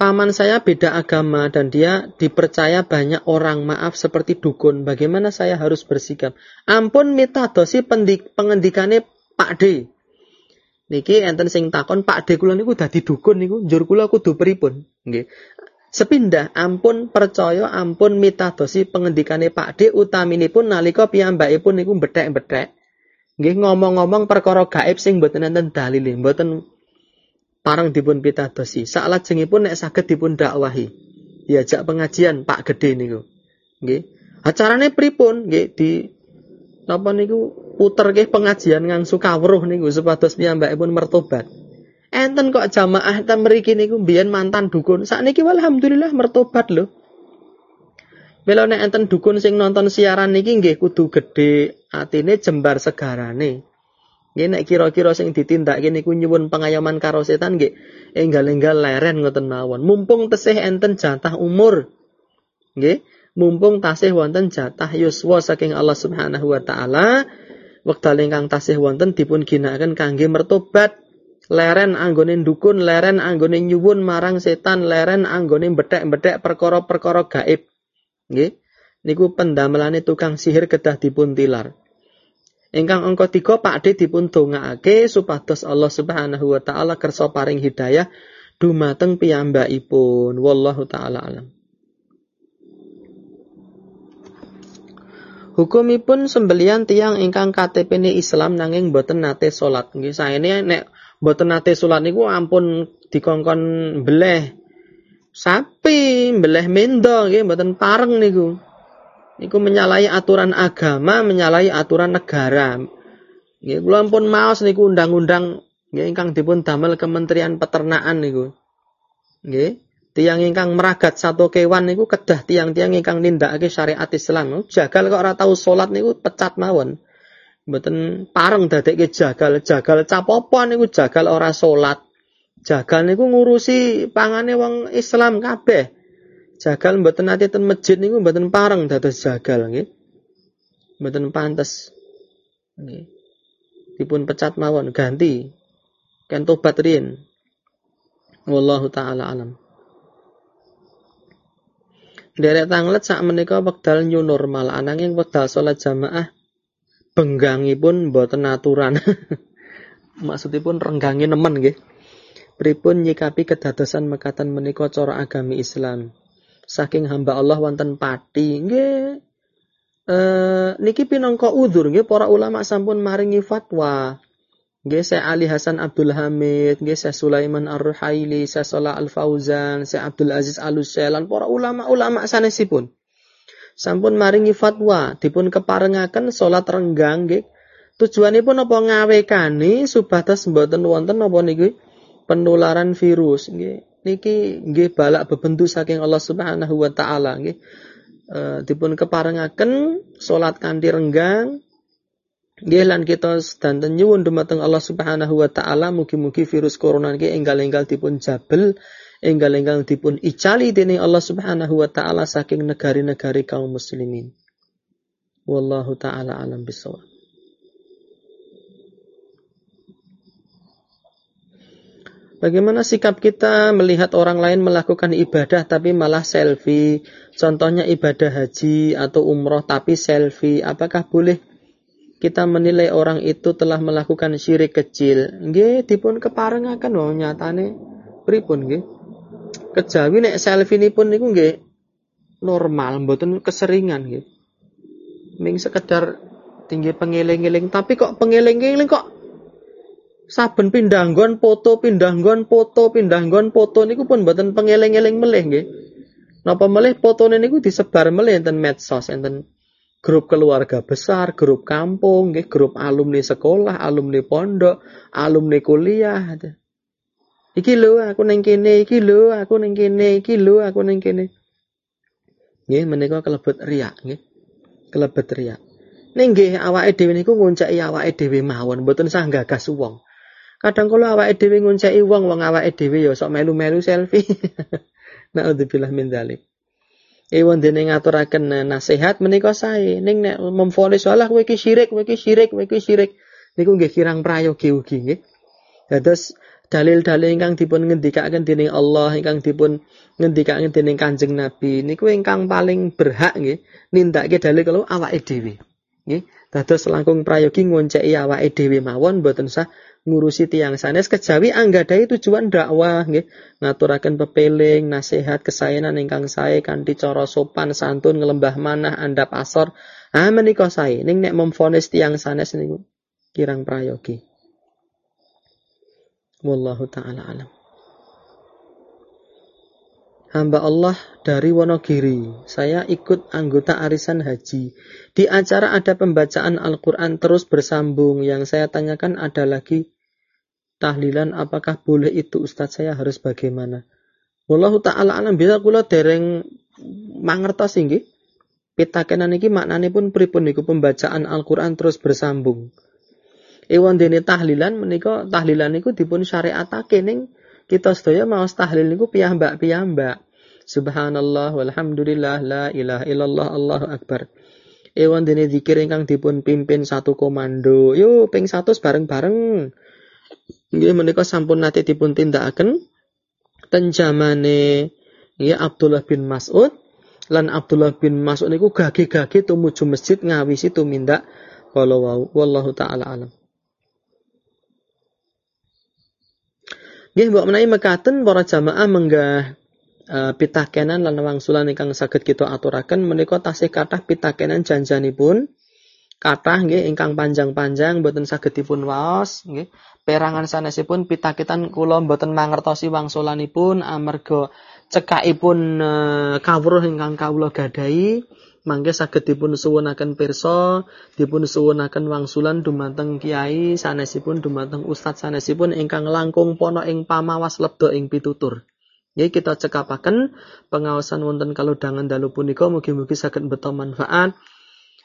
paman saya beda agama dan dia dipercaya banyak orang maaf seperti dukun. Bagaimana saya harus bersikap? Ampun mitadosi pengendikane Pak D. Niki enten sing takon Pak D kula niku dadi dukun niku njur kula kudu pripun? Nggih. Sepindah ampun percaya ampun mitadosi pengendikane Pak D utaminipun nalika piyambakipun niku bethek-bethek. Nggih ngomong-ngomong perkara gaib sing mboten enten dalile, mboten parang dipun pitadosi. Salajengipun nek saged dipun dakwahi. Diajak pengajian Pak Gede niku. Nggih. Acarane pripun? Nggih di napa niku puter nggih pengajian ngang Sukawruh niku supados piyambakipun mertobat. Enten kok jamaah ta mriki niku mbiyen mantan dukun. Sakniki alhamdulillah mertobat lho. Mila nek enten dukun sing nonton siaran niki nggih kudu gedhe atine jembar segarane. Nggih nek kira-kira sing ditindakke niku nyuwun pengayoman karo setan nggih enggal-enggal leren ngoten mawon. Mumpung tesih enten jatah umur. Nggih, mumpung tasih wonten jatah yuswa saking Allah Subhanahu wa taala, wekdal ingkang tasih wonten dipun ginakaken kangge mertobat leren anggone dukun, leren anggone nyuwun marang setan, leren anggone bedek-bedek perkara-perkara gaib. Nggih. Niku pendamelane tukang sihir kedah dipun tilar. Ingkang angka tiga Pakde dipun dongakake supados Allah Subhanahu wa taala kersa paring hidayah dumateng piyambakipun. Wallahu taala alam. Hukumipun sembelian tiang ingkang KTP ini Islam nanging boten nate salat. Nggih saene nek Mboten nate salat niku ampun dikongkon beleh sapi, beleh mendo nggih mboten pareng niku. Niku menyalahi aturan agama, menyalahi aturan negara. Nggih, kula ampun maos niku undang-undang nggih ingkang dipun damel Kementerian Peternakan niku. Nggih, tiang ingkang meragat satu kewan niku kedah tiang-tiang ingkang nindakake syariat Islam. Jagal kok ora tau salat niku pecat mawon mboten pareng dadekke jagal. Jagal capopo niku jagal ora salat. Jagal niku ngurusi pangane wong Islam kabeh. Jagal mboten ate ten masjid niku mboten pareng dados jagal nggih. Mboten pantes. Nggih. Dipun pecat mawon ganti. Kan tobat rin. Wallahu taala alam. Derek tanglet sak menika wekdal new normal ananging wekdal salat jamaah benggangipun mboten aturan. Maksudipun renggangi nemen nggih. Pripun nyikapi kedadosan mekatan menika cara agami Islam. Saking hamba Allah wonten pati nggih. Eh niki pinangka udzur nggih para ulama sampun maringi fatwa. Nggih saya Ali Hasan Abdul Hamid, nggih saya Sulaiman Ar-Ruhaili, saya Salah Al-Fauzan, saya Abdul Aziz Al-Utsailan, para ulama-ulama sanesipun sampun maringi fatwa dipun keparengaken salat renggang nggih. Tujuanipun apa ngawekani supados mboten wonten apa niki? Penularan virus nggih. Niki nggih balak bebendu saking Allah Subhanahu wa taala nggih. E, dipun keparengaken salat kanthi renggang. Nggih lan kita sedanten nyuwun dumateng Allah Subhanahu wa taala. Mugi-mugi virus corona niki enggal-enggal dipun jabel enggal-enggal dipun icali dening Allah Subhanahu wa taala saking negari-negari kaum muslimin. Wallahu taala alam bisawab. Bagaimana sikap kita melihat orang lain melakukan ibadah tapi malah selfie? Contohnya ibadah haji atau umroh tapi selfie. Apakah boleh kita menilai orang itu telah melakukan syirik kecil? Nggih, dipun keparengaken wong nyatane pripun nggih? Kejawi nek pun niku nggih normal, mboten keseringan nggih. Ming sekedar tinggi pengeling-eling, tapi kok pengeling-eling kok saben pindah nggon foto, pindah nggon foto, pindah nggon foto niku pun mboten pengeling-eling melih nggih. Napa melih fotone niku disebar melih enten medsos, enten grup keluarga besar, grup kampung, nggih, grup alumni sekolah, alumni pondok, alumni kuliah. Iki lho aku ning kene, iki lho aku ning kene, iki lho aku ning kene. Nggih menika kelebet riak nggih. Kelebet riak. Ning nggih awake dhewe niku ngonceki awake dhewe mawon, mboten sah gagas wong. Kadang kala awake dhewe ngonceki wong, wong awake dhewe ya sok melu-melu selfie. Naudzubillah min dzalik. Ewan dene ngaturaken nasihat menika sae. Ning nek memfonis salah kowe iki syirik, kowe iki syirik, kowe iki syirik. Niku nggih kirang prayogi ugi nggih. Dados dalil-dalil ingkang dipun ngendikaken dening Allah ingkang dipun ngendikaken dening Kanjeng Nabi niku ingkang paling berhak nggih nindakake dalil kalau awake dhewe. Nggih, dados langkung prayogi ngonceki awake dhewe mawon boten sah ngurusi tiang sanes kejawi anggadai tujuan dakwah nggih. Ngaturaken pepeling nasihat kesayanan ingkang sae kanthi cara sopan santun ngelembah manah andap asor. Ah menika sae ning nek memfonis tiang sanes niku kirang prayogi wallahu taala alam hamba Allah dari Wonogiri. Saya ikut anggota arisan haji. Di acara ada pembacaan Al-Quran terus bersambung. Yang saya tanyakan ada lagi tahlilan apakah boleh itu Ustadz saya harus bagaimana? Wallahu ta'ala alam bisa kula dereng mangertos inggih. Pitakenan iki maknane pun pripun pembacaan Al-Qur'an terus bersambung. Ewan dene tahlilan menika tahlilan niku dipun syariatake ning kita sedaya maos tahlil niku piyambak-piyambak. Subhanallah walhamdulillah la ilaha illallah Allahu akbar. Ewan dene zikir ingkang dipun pimpin satu komando. Yo ping 100 bareng-bareng. Nggih menika sampun nate dipun tindakaken ten jamane nggih Abdullah bin Mas'ud lan Abdullah bin Mas'ud niku gage-gage tumuju masjid ngawisi tumindak kala wau wallahu taala alam. Nggih mbok menawi mekaten para jamaah menggah uh, pitakenan lan wangsulan ingkang saged kita aturaken menika tasih kathah pitakenan janjanipun. Kathah nggih ingkang panjang-panjang boten saged dipun waos nggih. Perangan sanesipun pitaketan kula boten mangertosi wangsulanipun amarga cekakipun uh, kawruh ingkang kawula gadahi mangke saged dipun suwunaken pirsa, dipun suwunaken wangsulan dumateng kiai sanesipun dumateng ustaz sanesipun ingkang langkung pono ing pamawas lebda ing pitutur. Nggih kita cekapaken pengawasan wonten dangan dalu punika mugi-mugi saged beto manfaat.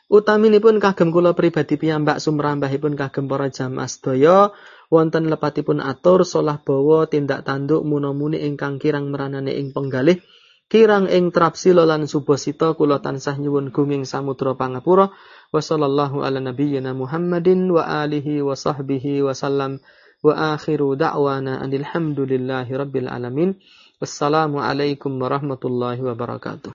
Utaminipun kagem kula pribadi piyambak sumrambahipun kagem para jamaah sedaya wonten lepatipun atur solah bawa tindak tanduk munomuni ingkang kirang meranane ing penggalih kirang ing trapsila lan subasita kula tansah nyuwun gunging samudra pangapura. Wa sallallahu ala nabiyyina Muhammadin wa alihi wa sahbihi wa sallam. Wa akhiru da'wana anil hamdulillahi rabbil alamin. Wassalamu alaikum warahmatullahi wabarakatuh